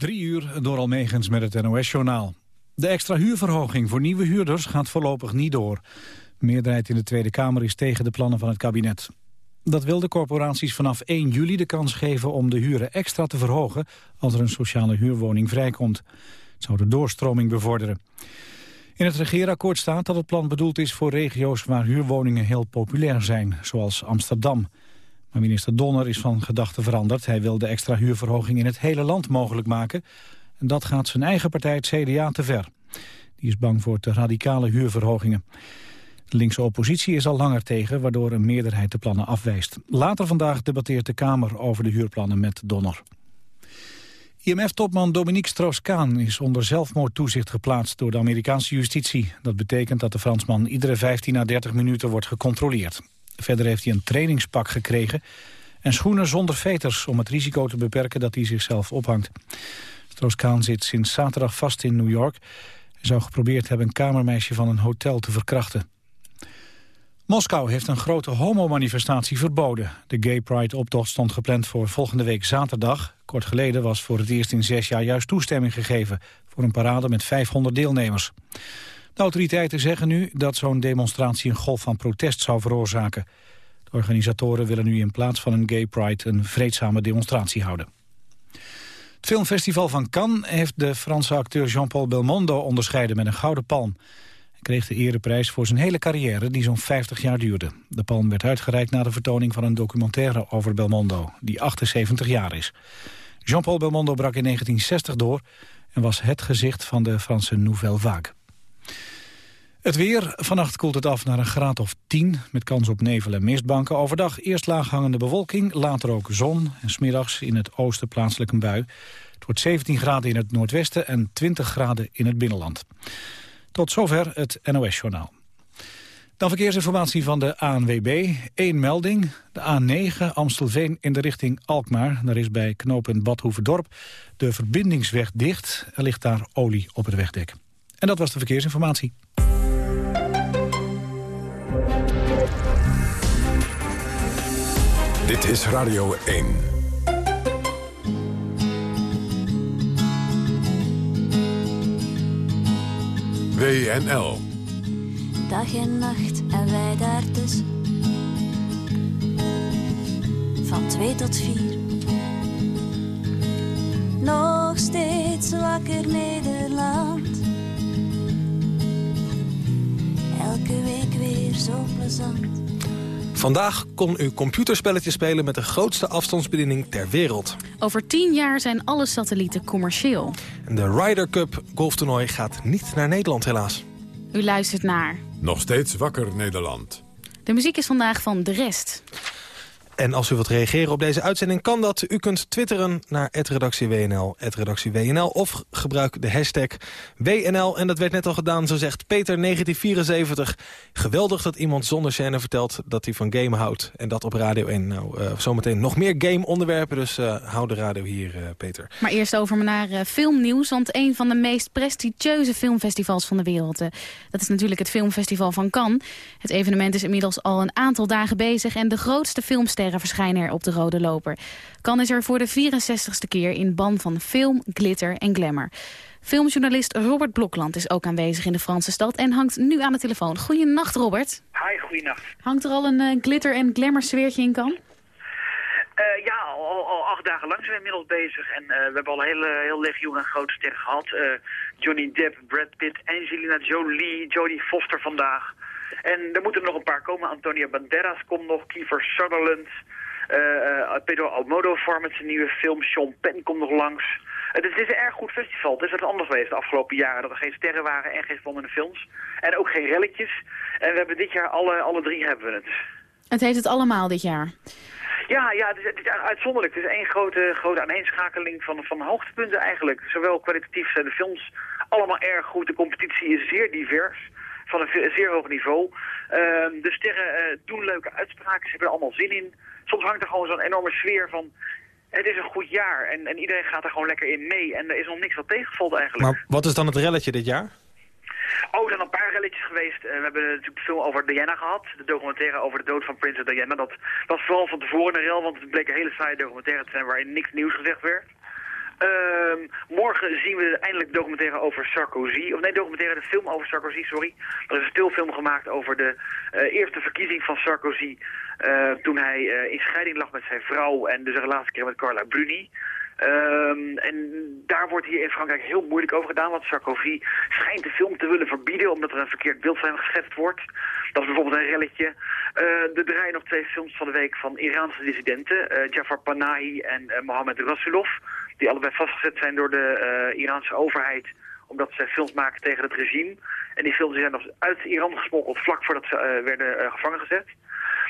Drie uur door Almegens met het NOS-journaal. De extra huurverhoging voor nieuwe huurders gaat voorlopig niet door. De meerderheid in de Tweede Kamer is tegen de plannen van het kabinet. Dat wil de corporaties vanaf 1 juli de kans geven om de huren extra te verhogen... als er een sociale huurwoning vrijkomt. Het zou de doorstroming bevorderen. In het regeerakkoord staat dat het plan bedoeld is voor regio's waar huurwoningen heel populair zijn, zoals Amsterdam. Maar minister Donner is van gedachten veranderd. Hij wil de extra huurverhoging in het hele land mogelijk maken. En dat gaat zijn eigen partij, CDA, te ver. Die is bang voor te radicale huurverhogingen. De linkse oppositie is al langer tegen, waardoor een meerderheid de plannen afwijst. Later vandaag debatteert de Kamer over de huurplannen met Donner. IMF-topman Dominique Strauss-Kaan is onder zelfmoordtoezicht geplaatst door de Amerikaanse justitie. Dat betekent dat de Fransman iedere 15 à 30 minuten wordt gecontroleerd. Verder heeft hij een trainingspak gekregen en schoenen zonder veters om het risico te beperken dat hij zichzelf ophangt. Strauss-Kaan zit sinds zaterdag vast in New York. Hij zou geprobeerd hebben een kamermeisje van een hotel te verkrachten. Moskou heeft een grote homomanifestatie verboden. De Gay Pride-optocht stond gepland voor volgende week zaterdag. Kort geleden was voor het eerst in zes jaar juist toestemming gegeven... voor een parade met 500 deelnemers. De autoriteiten zeggen nu dat zo'n demonstratie een golf van protest zou veroorzaken. De organisatoren willen nu in plaats van een Gay Pride een vreedzame demonstratie houden. Het filmfestival van Cannes heeft de Franse acteur Jean-Paul Belmondo onderscheiden met een gouden palm. Hij kreeg de ereprijs voor zijn hele carrière, die zo'n 50 jaar duurde. De palm werd uitgereikt na de vertoning van een documentaire over Belmondo, die 78 jaar is. Jean-Paul Belmondo brak in 1960 door en was het gezicht van de Franse Nouvelle Vague. Het weer. Vannacht koelt het af naar een graad of 10... met kans op nevel en mistbanken. Overdag eerst laaghangende bewolking, later ook zon... en smiddags in het oosten plaatselijk een bui. Het wordt 17 graden in het noordwesten en 20 graden in het binnenland. Tot zover het NOS-journaal. Dan verkeersinformatie van de ANWB. Eén melding. De A9 Amstelveen in de richting Alkmaar. Daar is bij knooppunt Badhoevedorp de verbindingsweg dicht. Er ligt daar olie op het wegdek. En dat was de verkeersinformatie. Dit is Radio 1. WNL. Dag en nacht en wij daartussen. Van twee tot vier. Nog steeds wakker Nederland. Elke week weer zo plezant. Vandaag kon u computerspelletjes spelen met de grootste afstandsbediening ter wereld. Over tien jaar zijn alle satellieten commercieel. En de Ryder Cup golftoernooi gaat niet naar Nederland helaas. U luistert naar... Nog steeds wakker Nederland. De muziek is vandaag van De Rest. En als u wilt reageren op deze uitzending kan dat. U kunt twitteren naar @redactiewnl, @redactiewnl of gebruik de hashtag WNL. En dat werd net al gedaan, zo zegt Peter 1974. Geweldig dat iemand zonder scène vertelt dat hij van game houdt. En dat op Radio 1. Nou, uh, zometeen nog meer game onderwerpen, dus uh, hou de radio hier, uh, Peter. Maar eerst over naar filmnieuws, want een van de meest prestigieuze filmfestivals van de wereld. dat is natuurlijk het filmfestival van Cannes. Het evenement is inmiddels al een aantal dagen bezig en de grootste filmsterren verschijnen er op de rode loper. Kan is er voor de 64ste keer in ban van film, glitter en glamour. Filmjournalist Robert Blokland is ook aanwezig in de Franse stad en hangt nu aan de telefoon. Goedenacht, Robert. Hi, goedenacht. Hangt er al een uh, glitter en glamour sfeertje in kan? Uh, ja, al, al, acht dagen lang zijn we inmiddels bezig. En uh, we hebben al een hele, heel legioen aan grote sterren gehad. Johnny Depp, Brad Pitt, Angelina Jolie, Jodie Foster vandaag. En er moeten er nog een paar komen. Antonia Banderas komt nog, Kiefer Sutherland, uh, Pedro Almodovar met zijn nieuwe film, Sean Penn komt nog langs. Het is, het is, een erg goed festival. Het is wat anders geweest de afgelopen jaren. Dat er geen sterren waren en geen spannende films. En ook geen relletjes. En we hebben dit jaar alle, alle drie hebben we het. Het heeft het allemaal dit jaar. Ja, ja het, is, het is uitzonderlijk. Het is één grote, grote aaneenschakeling van, van hoogtepunten eigenlijk. Zowel kwalitatief zijn de films allemaal erg goed. De competitie is zeer divers van een zeer hoog niveau. Ehm, de sterren uh, doen leuke uitspraken, ze hebben er allemaal zin in. Soms hangt er gewoon zo'n enorme sfeer van... Het is een goed jaar en, en iedereen gaat er gewoon lekker in mee. En er is nog niks wat tegenvalt eigenlijk. Maar wat is dan het relletje dit jaar? Oh, er zijn een paar relletjes geweest. Uh, we hebben natuurlijk veel over Diana gehad. De documentaire over de dood van prinses Diana. Dat was vooral van tevoren een rel, want het bleek een hele saaie documentaire te zijn waarin niks nieuws gezegd werd. Ehm, morgen zien we eindelijk documentaire over Sarkozy. Of nee, documentaire, de film over Sarkozy, sorry. Er is een stilfilm gemaakt over de uh, eerste verkiezing van Sarkozy... Uh, toen hij uh, in scheiding lag met zijn vrouw en dus een relatie kreeg met Carla Bruni. Um, en daar wordt hier in Frankrijk heel moeilijk over gedaan, want Sarkozy schijnt de film te willen verbieden omdat er een verkeerd beeld van hem wordt. Dat is bijvoorbeeld een relletje. Uh, er draaien nog twee films van de week van Iraanse dissidenten, Jafar Panahi en uh, Mohammed Rasulov, die allebei vastgezet zijn door de Iraanse overheid omdat zij films maken tegen het regime. En die films zijn nog uit Iran gesmokkeld vlak voordat ze werden gevangen gezet.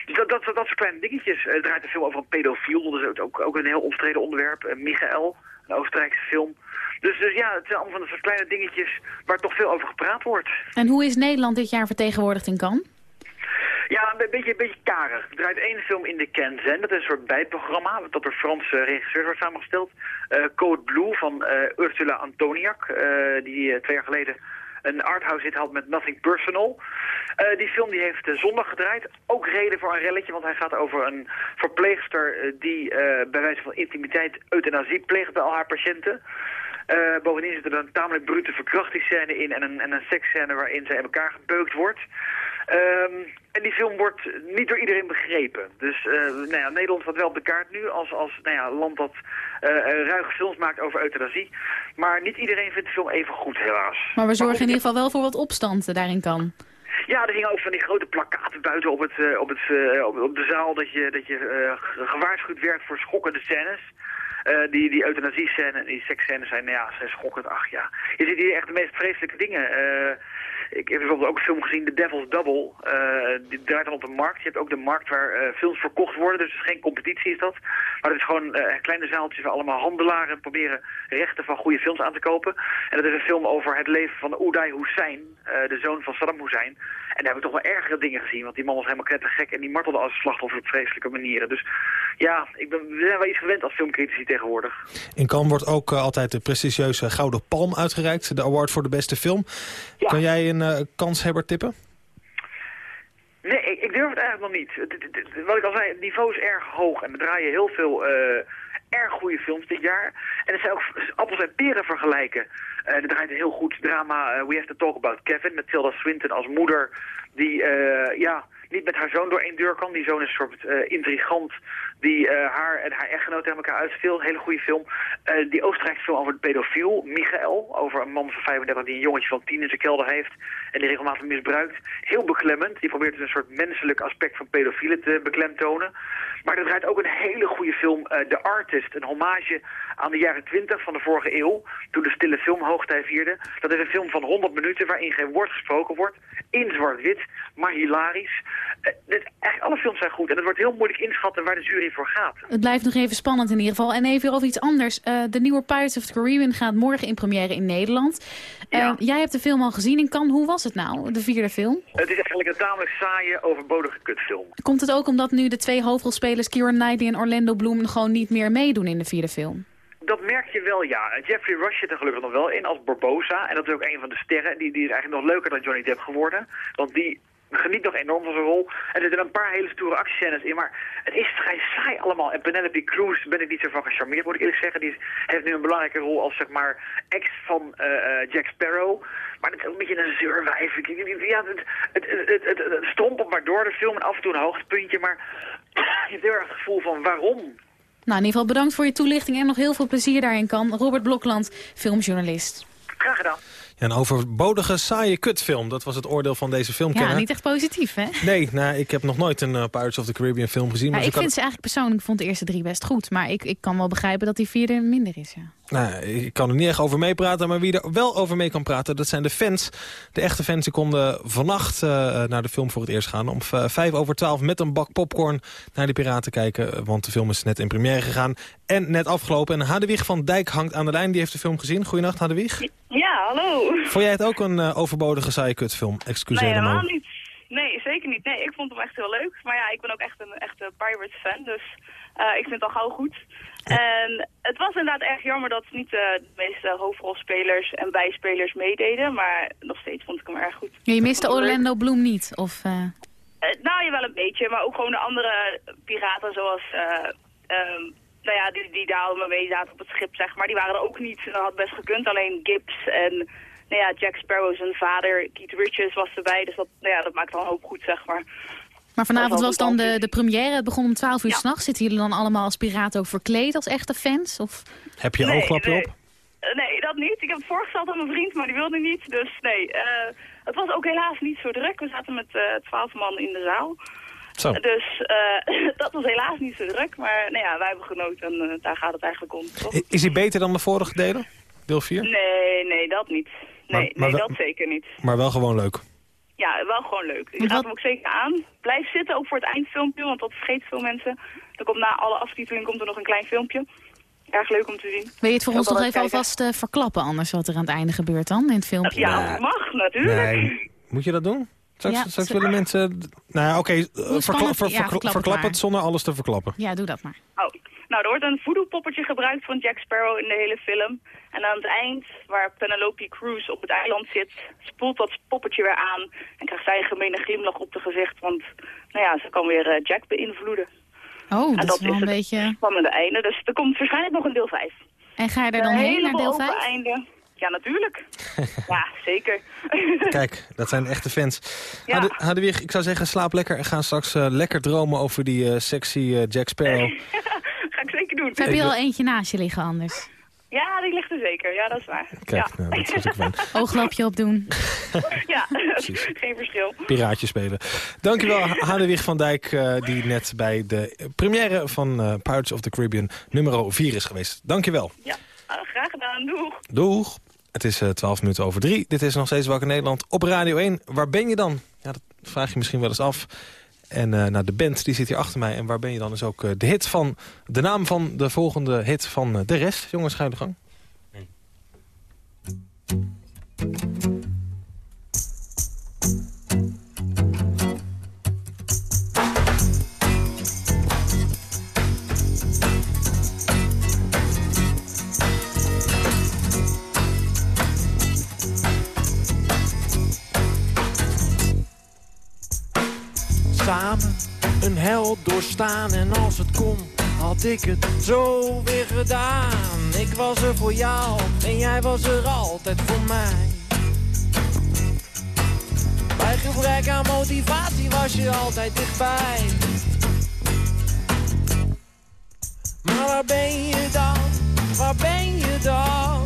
Dus dat, dat, dat, soort kleine dingetjes. Het draait een film over een pedofiel. Is ook, ook een heel omstreden onderwerp. Michael, een Oostenrijkse film. Dus, dus ja, het zijn allemaal van dat soort kleine dingetjes waar toch veel over gepraat wordt. En hoe is Nederland dit jaar vertegenwoordigd in Cannes? Ja, een beetje, een beetje karig. Er draait één film in de Kenzen. Dat is een soort bijprogramma dat door Franse regisseurs wordt samengesteld. Uh, Code Blue van uh, Ursula Antoniak, uh, die twee jaar geleden een arthouse hit had met Nothing Personal. Die film die heeft uh, zondag gedraaid. Ook reden voor een relletje, want hij gaat over een verpleegster die bij wijze van intimiteit euthanasie pleegt bij al haar patiënten. Bovendien zit er een tamelijk brute verkrachtingsscène in en een, en een seksscène waarin zij in elkaar gebeukt wordt. Um, en die film wordt niet door iedereen begrepen. Dus uh, nou ja, Nederland staat wel op de kaart nu als, als nou ja, land dat uh, ruige films maakt over euthanasie. Maar niet iedereen vindt de film even goed, helaas. Maar we zorgen in ieder geval wel voor wat opstand daarin kan. Ja, er hingen ook van die grote plakkaten buiten op, het, op, het, op, op, de zaal dat je, dat je uh, gewaarschuwd werd voor schokkende scènes. Uh, die, die euthanasie-scène en die seksscènes zijn, nou ja, zijn schokkend. Ach ja, je ziet hier echt de meest vreselijke dingen. Uh, ik heb bijvoorbeeld ook een film gezien, The Devil's Double. Uh, die draait dan op de markt. Je hebt ook de markt waar films verkocht worden. Dus het is geen competitie is dat. Maar het is gewoon kleine zaaltjes waar allemaal handelaren proberen rechten van goede films aan te kopen. En dat is een film over het leven van Uday Hussein, de zoon van Saddam Hussein. En daar heb ik toch wel ergere dingen gezien. Want die man was helemaal knettergek en die martelde als slachtoffer op vreselijke manieren. Dus ja, ik ben, we zijn wel iets gewend als filmcritici tegenwoordig. In Cannes wordt ook uh, altijd de prestigieuze Gouden Palm uitgereikt. De award voor de beste film. Ja. Kan jij een uh, kanshebber tippen? Nee, ik, ik, durf het eigenlijk nog niet. Wat ik al zei, het niveau is erg hoog. En we draaien heel veel uh, erg goede films dit jaar. En er zijn ook appels en peren vergelijken. Uh, er draait een heel goed drama uh, We Have to Talk About Kevin... met Tilda Swinton als moeder die uh, ja, niet met haar zoon door één deur kan. Die zoon is een soort intrigant die haar en haar echtgenoot tegen elkaar uitspeelt. Een hele goede film. die Oostenrijkse film over de pedofiel, Michael. Over een man van 35 die een jongetje van 10 in zijn kelder heeft. En die regelmatig misbruikt. Heel beklemmend. Die probeert dus een soort menselijk aspect van pedofielen te beklemtonen. Maar er draait ook een hele goede film, uh, The Artist. Een hommage aan de jaren 20 van de vorige eeuw. Toen de stille film hoogtij vierde. Dat is een film van 100 minuten waarin geen woord gesproken wordt. In zwart-wit, maar hilarisch. Dit, eigenlijk alle films zijn goed. En het wordt heel moeilijk inschatten waar de jury voor gaat. Het blijft nog even spannend in ieder geval. En even over iets anders. Uh, de nieuwe Pirates of the Caribbean gaat morgen in première in Nederland. Ja. jij hebt de film al gezien in Cannes. Hoe was het nou, de vierde film? Het is eigenlijk een tamelijk saaie, overbodige kutfilm. Komt het ook omdat nu de twee hoofdrolspelers, Kieran Knightley en Orlando Bloom, gewoon niet meer meedoen in de vierde film? Dat merk je wel, ja. Jeffrey Rush zit er gelukkig nog wel in als Barbosa. En dat is ook een van de sterren. Die, die is eigenlijk nog leuker dan Johnny Depp geworden. Want die geniet nog enorm van zijn rol. Er zitten een paar hele stoere actiescènes in, maar het is vrij saai allemaal. En Penelope Cruz ben ik niet zo van gecharmeerd, moet ik eerlijk zeggen. Die heeft nu een belangrijke rol als, zeg maar, ex van uh, uh, Jack Sparrow. Maar het is ook een beetje een zeurwijf. Ja, het, het, het, het, het strompelt maar door de film en af en toe een hoogtepuntje, maar je hebt heel erg het gevoel van waarom? Nou, in ieder geval bedankt voor je toelichting en nog heel veel plezier daarin kan. Robert Blokland, filmjournalist. Graag gedaan. Een overbodige, saaie kutfilm. Dat was het oordeel van deze filmkenner. Ja, niet echt positief, hè? Nee, nou, ik heb nog nooit een uh, Pirates of the Caribbean film gezien. Ja, maar ik vind ze eigenlijk persoonlijk, vond de eerste drie best goed. Maar ik, ik kan wel begrijpen dat die vierde minder is, ja. Nou, ik kan er niet echt over meepraten, maar wie er wel over mee kan praten... dat zijn de fans. De echte fans die konden vannacht uh, naar de film voor het eerst gaan. Om uh, vijf over twaalf met een bak popcorn naar de piraten kijken. Want de film is net in première gegaan en net afgelopen. En Hadewig van Dijk hangt aan de lijn, die heeft de film gezien. Goedenacht, Hadewig. Ja, hallo. Vond jij het ook een uh, overbodige saaie kutfilm? Excuseer nee, me. helemaal niet. Nee, zeker niet. Nee, ik vond hem echt heel leuk. Maar ja, ik ben ook echt een echte Pirates-fan, dus uh, ik vind het al gauw goed. En het was inderdaad erg jammer dat niet uh, de meeste hoofdrolspelers en bijspelers meededen. Maar nog steeds vond ik hem erg goed. Ja, je miste Orlando Bloom niet? Of, uh... Uh, nou, je wel een beetje. Maar ook gewoon de andere piraten zoals um, nou ja, die, die daar allemaal mee zaten op het schip, zeg maar, die waren er ook niet. Dat had best gekund, alleen Gibbs en nou ja, Jack Sparrow, zijn vader, Keith Richards was erbij. Dus dat, nou ja, dat maakt dan een hoop goed, zeg maar. Maar vanavond was dan de, de première. Het begon om 12 uur Ja. s'nachts. Zitten jullie dan allemaal als piraten ook verkleed als echte fans? Of... Heb je een Nee, oogklapje nee. op? Eh, nee, dat niet. Ik heb het voorgesteld aan mijn vriend, maar die wilde niet. Dus nee, eh, het was ook helaas niet zo druk. We zaten met eh, twaalf man in de zaal. Zo. Dus eh, dat was helaas niet zo druk. Maar nou ja, wij hebben genoten en daar gaat het eigenlijk om. Toch? Is hij beter dan de vorige delen? Deel 4? Nee, nee, dat niet. Nee, Maar- maar nee wel- dat zeker niet. Maar wel gewoon leuk. Ja, wel gewoon leuk. Ik raad wat- hem ook zeker aan. Blijf zitten, ook voor het eindfilmpje, want dat vergeten veel mensen. Er komt na alle aftiteling komt er nog een klein filmpje. Erg leuk om te zien. Wil je het voor ons nog even alvast eh, verklappen anders wat er aan het einde gebeurt dan in het filmpje? Ja, dat mag natuurlijk. Nee. Moet je dat doen? Straks, Ja, straks willen mensen... Nou ja, oké. eh, verkla- spannend? ver- Ja, verkla- verklap het verklap het zonder alles te verklappen. Ja, doe dat maar. Oh, nou, er wordt een voodoo-poppetje gebruikt van Jack Sparrow in de hele film. En aan het eind, waar Penelope Cruz op het eiland zit, spoelt dat poppetje weer aan. En krijgt zij een gemene glimlach op de gezicht, want nou ja, ze kan weer eh, Jack beïnvloeden. Oh, dat, is wel een het beetje... spannende einde. Dus er komt waarschijnlijk nog een deel 5. En ga je er dan heen naar deel open 5? einde. Ja, natuurlijk. ja, zeker. Kijk, dat zijn echte fans. Ja. Hade- Hadewig, ik zou zeggen, slaap lekker en ga straks eh, lekker dromen over die eh, sexy eh, Jack Sparrow. Ga ik zeker doen. Heb je al eentje naast je liggen anders? Er zeker. Ja, dat is waar. Kijk, ja. nou, dat is ook fijn. Ooglapje opdoen. ja, Precies. geen verschil. Piraatje spelen. Dankjewel, Hadewig van Dijk, eh, die net bij de première van eh, Pirates of the Caribbean nummer 4 is geweest. Dankjewel. Ja, ah, graag gedaan. Doeg. Doeg. Het is eh 12 minuten over drie. Dit is nog steeds Wakker Nederland op Radio 1. Waar ben je dan? Ja, dat vraag je misschien wel eens af. En eh nou, de band die zit hier achter mij. En waar ben je dan is ook de hit van... de naam van de volgende hit van de rest. Jongens, ga je de gang. Samen een hel doorstaan en als het kon had ik het zo weer gedaan. Ik was er voor jou en jij was er altijd voor mij. Bij gebrek aan motivatie was je altijd dichtbij. Maar waar ben je dan? Waar ben je dan?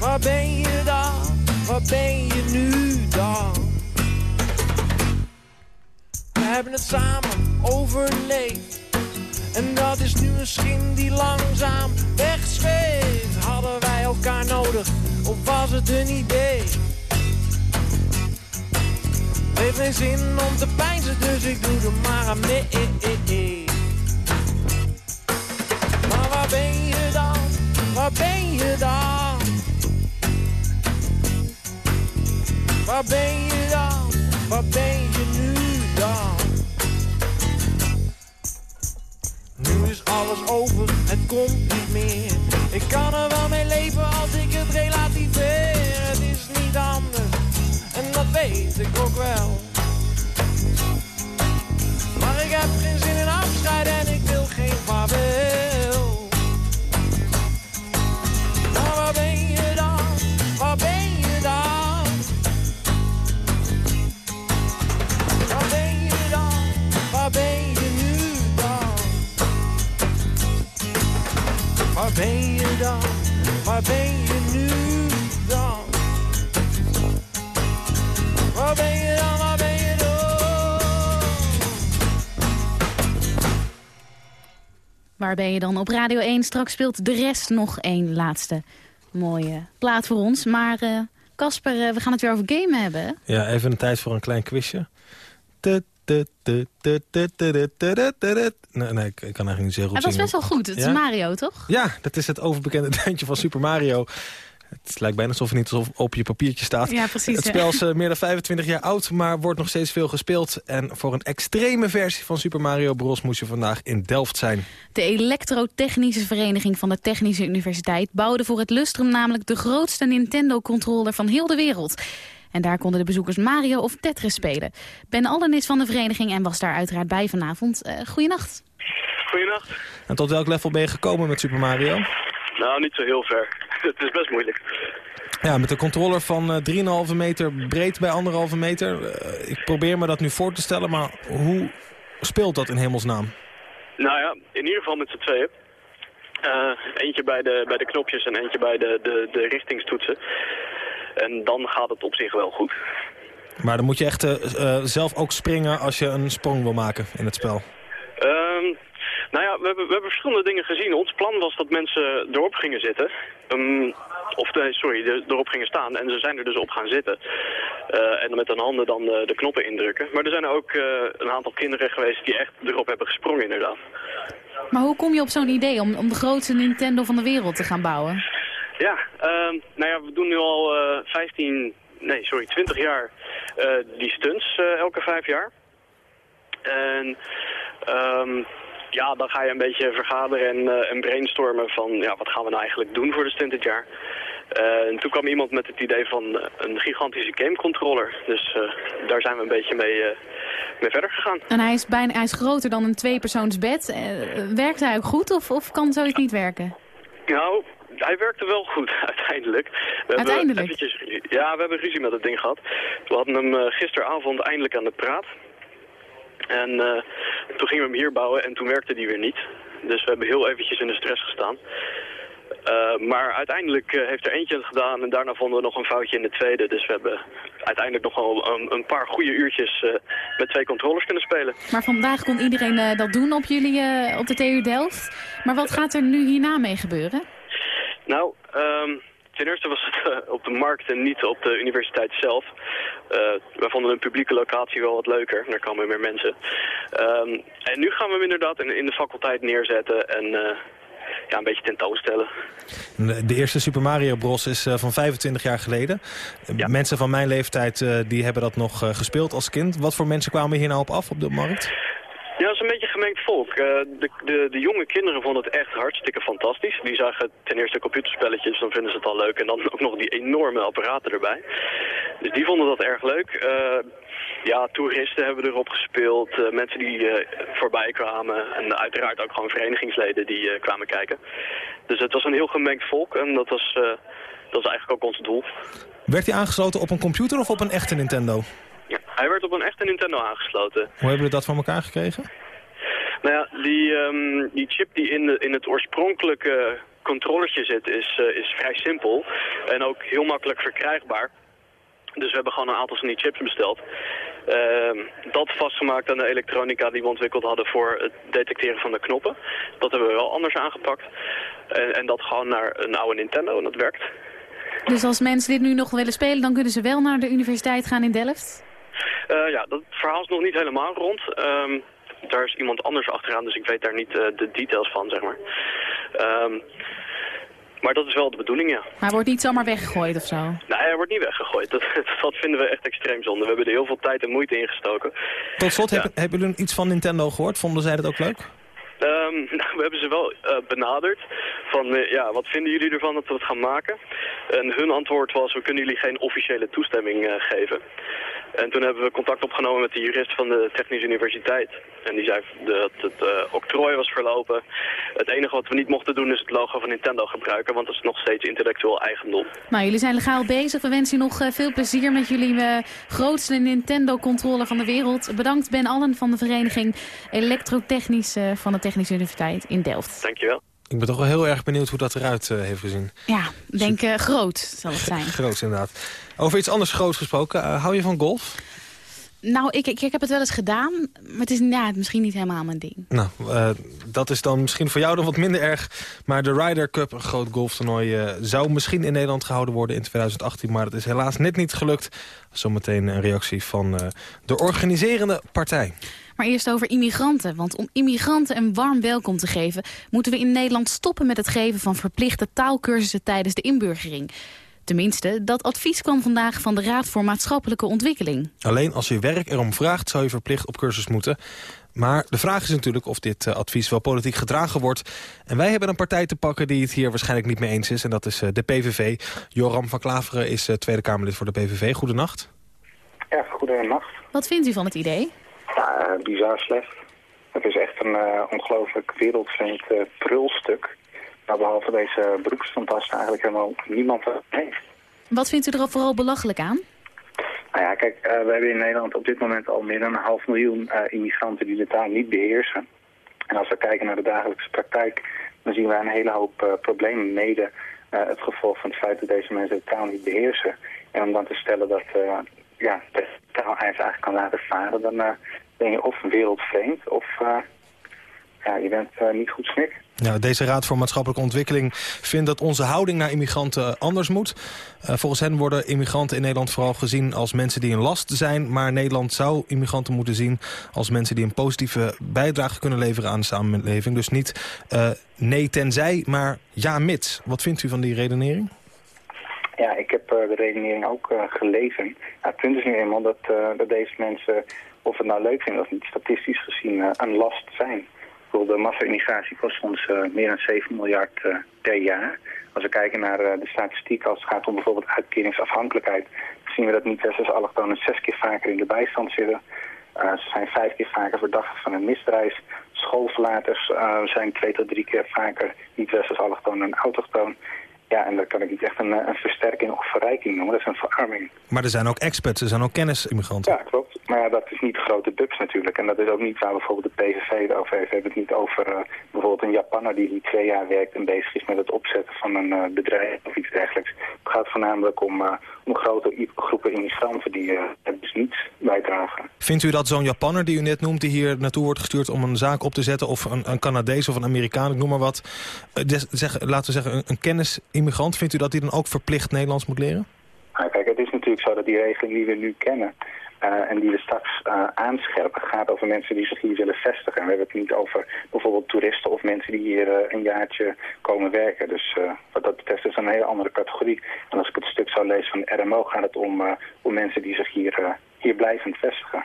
Waar ben je dan? Waar ben je nu dan? Hebben het samen overleefd. En dat is nu een schim die langzaam wegzweeft. Hadden wij elkaar nodig, of was het een idee? Het heeft geen zin om te pijnzen, dus ik doe er maar aan mee. Maar waar ben je dan? Waar ben je dan? Waar ben je dan? Waar ben je alles over, het komt niet meer. Ik kan er wel mee leven als ik het relativeer. Het is niet anders, en dat weet ik ook wel. Maar ik heb geen zin in afscheid en ik wil geen vaarwel. Waar ben je nu dan? Waar ben je dan? Waar ben je dan? Waar ben je dan op Radio 1? Straks speelt de rest nog één laatste mooie plaat voor ons. Maar eh, Casper, eh, we gaan het weer over gamen hebben. Ja, even een tijd voor een klein quizje. Tut, Nee, nee, ik kan eigenlijk niet zo goed Het was best wel goed. Het is Ja? Mario, toch? Ja, dat is het overbekende deuntje van Super Mario. Het lijkt bijna alsof het niet alsof op je papiertje staat. Ja, precies. Het ja. spel is eh, meer dan 25 jaar oud, maar wordt nog steeds veel gespeeld. En voor een extreme versie van Super Mario Bros. moest je vandaag in Delft zijn. De Elektrotechnische Vereniging van de Technische Universiteit bouwde voor het Lustrum namelijk de grootste Nintendo-controller van heel de wereld. En daar konden de bezoekers Mario of Tetris spelen. Ben Allen is van de vereniging en was daar uiteraard bij vanavond. Uh, goeienacht. Goeienacht. En tot welk level ben je gekomen met Super Mario? Nou, niet zo heel ver. Het is best moeilijk. Ja, met een controller van uh, 3,5 meter breed bij 1,5 meter. Uh, ik probeer me dat nu voor te stellen, maar hoe speelt dat in hemelsnaam? Nou ja, in ieder geval met z'n tweeën. Uh, eentje bij de, bij de knopjes en eentje bij de, de, de richtingstoetsen. En dan gaat het op zich wel goed. Maar dan moet je echt uh, zelf ook springen als je een sprong wil maken in het spel. Um, nou ja, we hebben, we hebben verschillende dingen gezien. Ons plan was dat mensen erop gingen zitten. Um, of de, sorry, erop gingen staan. En ze zijn er dus op gaan zitten. Uh, en met hun handen dan de, de, knoppen indrukken. Maar er zijn ook uh, een aantal kinderen geweest die echt erop hebben gesprongen inderdaad. Maar hoe kom je op zo'n idee om, om de grootste Nintendo van de wereld te gaan bouwen? Ja, uh, nou ja, we doen nu al 15, nee sorry, 20 jaar die stunts elke vijf jaar. En... Um, ja, dan ga je een beetje vergaderen en, uh, en brainstormen van ja, wat gaan we nou eigenlijk doen voor de stunt dit jaar. Uh, en toen kwam iemand met het idee van een gigantische gamecontroller. Dus daar zijn we een beetje mee, mee verder gegaan. En hij is, bijna, hij is groter dan een tweepersoonsbed. werkt hij ook goed of, of kan zoiets niet werken? Nou, hij werkte wel goed uiteindelijk. We uiteindelijk? Eventjes, ja, we hebben ruzie met het ding gehad. We hadden hem gisteravond eindelijk aan de praat. En uh, toen gingen we hem hier bouwen en toen werkte die weer niet. Dus we hebben heel eventjes in de stress gestaan. Uh, maar uiteindelijk uh, heeft er eentje het gedaan en daarna vonden we nog een foutje in de tweede. Dus we hebben uiteindelijk nog wel een, een paar goede uurtjes uh, met twee controllers kunnen spelen. Maar vandaag kon iedereen dat doen op jullie op de TU Delft. Maar wat gaat er nu hierna mee gebeuren? Nou, um, ten eerste was het uh, op de markt en niet op de universiteit zelf. Uh, wij vonden een publieke locatie wel wat leuker. Daar komen meer mensen. Um, en nu gaan we hem inderdaad in, in de faculteit neerzetten en uh, ja, een beetje tentoonstellen. De eerste Super Mario Bros. is van 25 jaar geleden. Ja. Mensen van mijn leeftijd die hebben dat nog gespeeld als kind. Wat voor mensen kwamen hier nou op af op de markt? Ja, dat is een beetje gemengd volk. Uh, de, de, de, jonge kinderen vonden het echt hartstikke fantastisch. Die zagen ten eerste computerspelletjes, dan vinden ze het al leuk. En dan ook nog die enorme apparaten erbij. Dus die vonden dat erg leuk. Uh, ja, toeristen hebben erop gespeeld. Uh, mensen die voorbij kwamen. En uiteraard ook gewoon verenigingsleden die kwamen kijken. Dus het was een heel gemengd volk. En dat was, dat was eigenlijk ook ons doel. Werd hij aangesloten op een computer of op een echte Nintendo? Ja, hij werd op een echte Nintendo aangesloten. Hoe hebben jullie dat van elkaar gekregen? Nou ja, die, um, die chip die in, de, in het oorspronkelijke controllertje zit is, uh, is vrij simpel. En ook heel makkelijk verkrijgbaar. Dus we hebben gewoon een aantal van die chips besteld. Uh, dat vastgemaakt aan de elektronica die we ontwikkeld hadden voor het detecteren van de knoppen. Dat hebben we wel anders aangepakt. En, en dat gewoon naar een oude Nintendo en dat werkt. Dus als mensen dit nu nog willen spelen, dan kunnen ze wel naar de universiteit gaan in Delft? Uh, ja, dat verhaal is nog niet helemaal rond. Um, daar is iemand anders achteraan, dus ik weet daar niet uh, de details van, zeg maar. Um, maar dat is wel de bedoeling, ja. Maar hij wordt niet zomaar weggegooid of zo? Nee, hij wordt niet weggegooid. Dat, dat vinden we echt extreem zonde. We hebben er heel veel tijd en moeite in gestoken. Tot slot, ja. hebben, hebben jullie iets van Nintendo gehoord? Vonden zij dat ook leuk? Um, nou, we hebben ze wel uh, benaderd van uh, ja, wat vinden jullie ervan dat we het gaan maken? En hun antwoord was we kunnen jullie geen officiële toestemming uh, geven. En toen hebben we contact opgenomen met de jurist van de Technische Universiteit. En die zei dat het uh, octrooi was verlopen. Het enige wat we niet mochten doen is het logo van Nintendo gebruiken, want dat is nog steeds intellectueel eigendom. Nou, jullie zijn legaal bezig. We wensen je nog uh, veel plezier met jullie uh, grootste Nintendo-controller van de wereld. Bedankt Ben Allen van de vereniging Elektrotechnisch van de Technische Universiteit in Delft. Dankjewel. Ik ben toch wel heel erg benieuwd hoe dat eruit uh, heeft gezien. Ja, denk uh, groot zal het zijn. groot inderdaad. Over iets anders groots gesproken. Uh, hou je van golf? Nou, ik, ik, ik, heb het wel eens gedaan, maar het is ja, misschien niet helemaal mijn ding. Nou, uh, dat is dan misschien voor jou dan wat minder erg. Maar de Ryder Cup, een groot golftoernooi, uh, zou misschien in Nederland gehouden worden in 2018. Maar dat is helaas net niet gelukt. Zometeen een reactie van uh, de organiserende partij. Maar eerst over immigranten. Want om immigranten een warm welkom te geven... moeten we in Nederland stoppen met het geven van verplichte taalkursussen tijdens de inburgering. Tenminste, dat advies kwam vandaag van de Raad voor Maatschappelijke Ontwikkeling. Alleen als je werk erom vraagt zou je verplicht op cursus moeten. Maar de vraag is natuurlijk of dit advies wel politiek gedragen wordt. En wij hebben een partij te pakken die het hier waarschijnlijk niet mee eens is. En dat is de PVV. Joram van Klaveren is Tweede Kamerlid voor de PVV. Goedenacht. Ja, goedenacht. Wat vindt u van het idee? Ja, bizar slecht. Het is echt een ongelooflijk wereldvreemd prulstuk. Maar behalve deze beroepsfantasten eigenlijk helemaal niemand heeft. Wat vindt u er vooral belachelijk aan? Nou ja, kijk, uh, we hebben in Nederland op dit moment al meer dan een half miljoen uh, immigranten die de taal niet beheersen. En als we kijken naar de dagelijkse praktijk, dan zien we een hele hoop uh, problemen mede het gevolg van het feit dat deze mensen de taal niet beheersen. En om dan te stellen dat ja, de taal eigenlijk kan laten varen, dan ben je of wereldvreemd of ja, je bent niet goed snik. Deze Raad voor Maatschappelijke Ontwikkeling vindt dat onze houding naar immigranten anders moet. Uh, volgens hen worden immigranten in Nederland vooral gezien als mensen die een last zijn. Maar Nederland zou immigranten moeten zien als mensen die een positieve bijdrage kunnen leveren aan de samenleving. Dus niet uh, nee tenzij, maar ja mits. Wat vindt u van die redenering? Ja, ik heb uh, de redenering ook gelezen. Nou, het punt is nu eenmaal dat, dat deze mensen, of het nou leuk vinden of niet, statistisch gezien een last zijn de massa-immigratie kost ons uh, meer dan 7 miljard uh, per jaar. Als we kijken naar de statistiek als het gaat om bijvoorbeeld uitkeringsafhankelijkheid... zien we dat niet-westerse allochtonen zes keer vaker in de bijstand zitten. ze zijn vijf keer vaker verdacht van een misdrijf. Schoolverlaters zijn twee tot drie keer vaker niet-westerse allochtonen en autochtoon. Ja, en dat kan ik niet echt een, een versterking of verrijking noemen. Dat is een verarming. Maar er zijn ook experts, er zijn ook kennisimmigranten. Ja, klopt. Maar ja, dat is niet de grote bubs natuurlijk. En dat is ook niet waar bijvoorbeeld de PVV het over heeft. We hebben het niet over uh, bijvoorbeeld een Japanner die hier twee jaar werkt en bezig is met het opzetten van een uh, bedrijf of iets dergelijks. Het gaat voornamelijk om, uh, om grote groepen immigranten die dus niets bijdragen. Vindt u dat zo'n Japanner die u net noemt, die hier naartoe wordt gestuurd om een zaak op te zetten, of een, een Canadees of een Amerikaan, ik noem maar wat, zeg, laten we zeggen een, een kennisimmigrant, vindt u dat die dan ook verplicht Nederlands moet leren? Nou, kijk, het is natuurlijk zo dat die regeling die we nu kennen, uh, en die we straks uh, aanscherpen gaat over mensen die zich hier willen vestigen. En we hebben het niet over bijvoorbeeld toeristen of mensen die hier uh, een jaartje komen werken. Dus wat dat betreft is het een hele andere categorie. En als ik het stuk zou lezen van de RMO gaat het om, om mensen die zich hier, hier blijvend vestigen.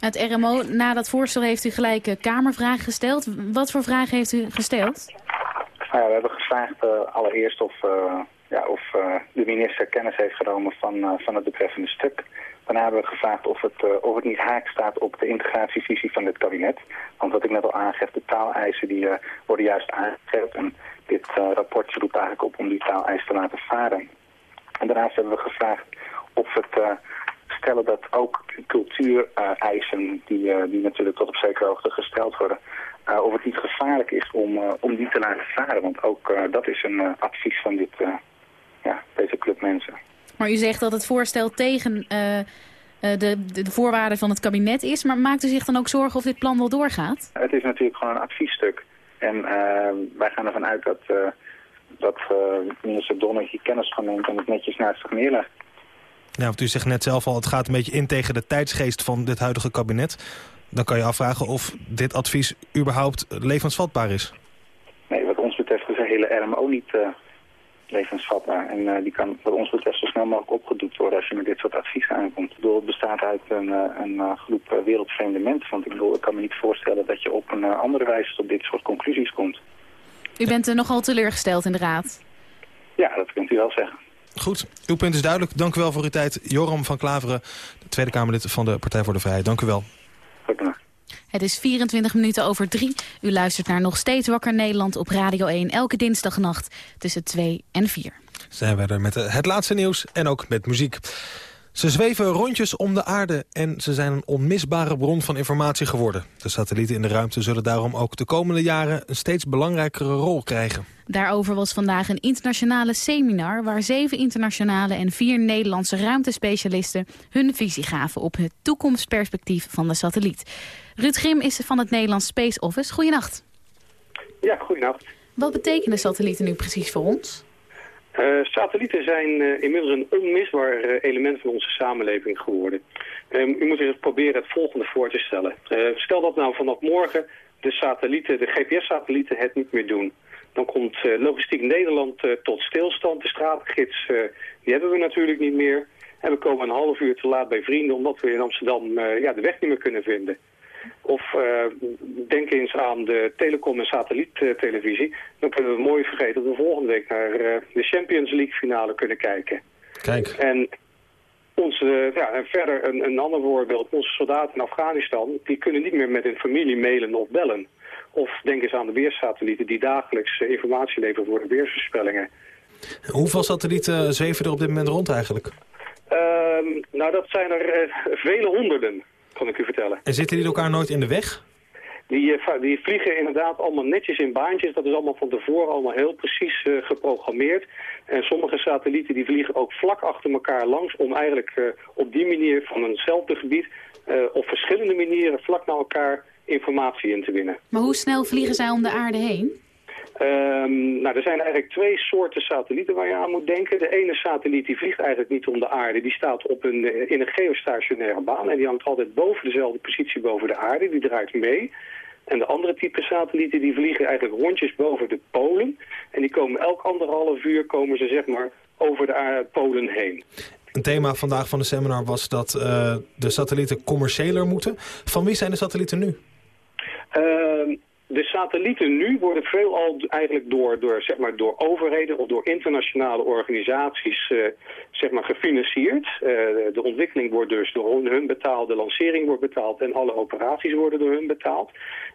Het RMO, na dat voorstel heeft u gelijk kamervragen gesteld. Wat voor vragen heeft u gesteld? Nou ja, we hebben gevraagd allereerst of, ja, of de minister kennis heeft genomen van, van het betreffende stuk. Daarna hebben we gevraagd of het, uh, of het niet haak staat op de integratievisie van dit kabinet. Want wat ik net al aangeef, de taaleisen die, uh, worden juist aangegeven. En dit uh, rapport roept eigenlijk op om die taaleisen te laten varen. En daarnaast hebben we gevraagd of het stellen dat ook cultuureisen, die, die natuurlijk tot op zekere hoogte gesteld worden, of het niet gevaarlijk is om, om die te laten varen. Want ook dat is een advies van dit, ja, deze club mensen. Maar u zegt dat het voorstel tegen uh, de, de, voorwaarden van het kabinet is. Maar maakt u zich dan ook zorgen of dit plan wel doorgaat? Het is natuurlijk gewoon een adviesstuk. En uh, wij gaan ervan uit dat, dat minister Donner hier kennis van neemt en het netjes naast zich neerlegt. Ja, want u zegt net zelf al, het gaat een beetje in tegen de tijdsgeest van dit huidige kabinet. Dan kan je afvragen of dit advies überhaupt levensvatbaar is. Nee, wat ons betreft is de hele RMO niet levensvatbaar. En uh, die kan wat ons betreft zo snel mogelijk opgedoekt worden als je met dit soort advies aankomt. Ik bedoel, het bestaat uit een, uh, een uh, groep wereldvreemde mensen. Want ik bedoel, ik kan me niet voorstellen dat je op een andere wijze tot dit soort conclusies komt. U bent er nogal teleurgesteld in de Raad. Ja, dat kunt u wel zeggen. Goed, uw punt is duidelijk. Dank u wel voor uw tijd. Joram van Klaveren, de Tweede Kamerlid van de Partij voor de Vrijheid. Dank u wel. Goedendag. Het is 24 minuten over 3. U luistert naar Nog Steeds Wakker Nederland op Radio 1. Elke dinsdagnacht tussen 2 en 4. Zijn we er met het laatste nieuws en ook met muziek. Ze zweven rondjes om de aarde en ze zijn een onmisbare bron van informatie geworden. De satellieten in de ruimte zullen daarom ook de komende jaren een steeds belangrijkere rol krijgen. Daarover was vandaag een internationale seminar... waar zeven internationale en vier Nederlandse ruimtespecialisten... hun visie gaven op het toekomstperspectief van de satelliet. Ruud Grim is van het Nederlands Space Office. Goedenacht. Ja, goedenacht. Wat betekenen satellieten nu precies voor ons? Uh, satellieten zijn uh, inmiddels een onmisbaar uh, element van onze samenleving geworden. Ehm, u moet zich proberen het volgende voor te stellen. stel dat nou vanaf morgen de satellieten, de GPS-satellieten het niet meer doen. Dan komt Logistiek Nederland tot stilstand. De straatgids die hebben we natuurlijk niet meer. En we komen een half uur te laat bij vrienden omdat we in Amsterdam ja, de weg niet meer kunnen vinden. Of uh, denk eens aan de telecom- en satelliettelevisie. Dan kunnen we mooi vergeten dat we volgende week naar uh, de Champions League finale kunnen kijken. Kijk. En onze, ja, en verder een, een ander voorbeeld. Onze soldaten in Afghanistan, die kunnen niet meer met hun familie mailen of bellen. Of denk eens aan de weersatellieten die dagelijks informatie leveren voor de weersvoorspellingen. Hoeveel satellieten zweven er op dit moment rond eigenlijk? Uh, nou, dat zijn er uh, vele honderden, kan ik u vertellen. En zitten die elkaar nooit in de weg? Die, uh, die vliegen inderdaad allemaal netjes in baantjes. Dat is allemaal van tevoren allemaal heel precies uh, geprogrammeerd. En sommige satellieten die vliegen ook vlak achter elkaar langs... om eigenlijk uh, op die manier van eenzelfde gebied... op verschillende manieren vlak naar elkaar informatie in te winnen. Maar hoe snel vliegen zij om de aarde heen? Um, nou, er zijn eigenlijk twee soorten satellieten waar je aan moet denken. De ene satelliet die vliegt eigenlijk niet om de aarde. Die staat op een, in een geostationaire baan en die hangt altijd boven dezelfde positie boven de aarde. Die draait mee. En de andere type satellieten die vliegen eigenlijk rondjes boven de polen. En die komen elk anderhalf uur komen ze zeg maar over de aarde, polen heen. Een thema vandaag van de seminar was dat uh, de satellieten commerciëler moeten. Van wie zijn de satellieten nu? Uh, de satellieten nu worden veelal eigenlijk door, door, zeg maar, door overheden of door internationale organisaties uh, zeg maar, gefinancierd. Uh, de ontwikkeling wordt dus door hun betaald, de lancering wordt betaald en alle operaties worden door hun betaald.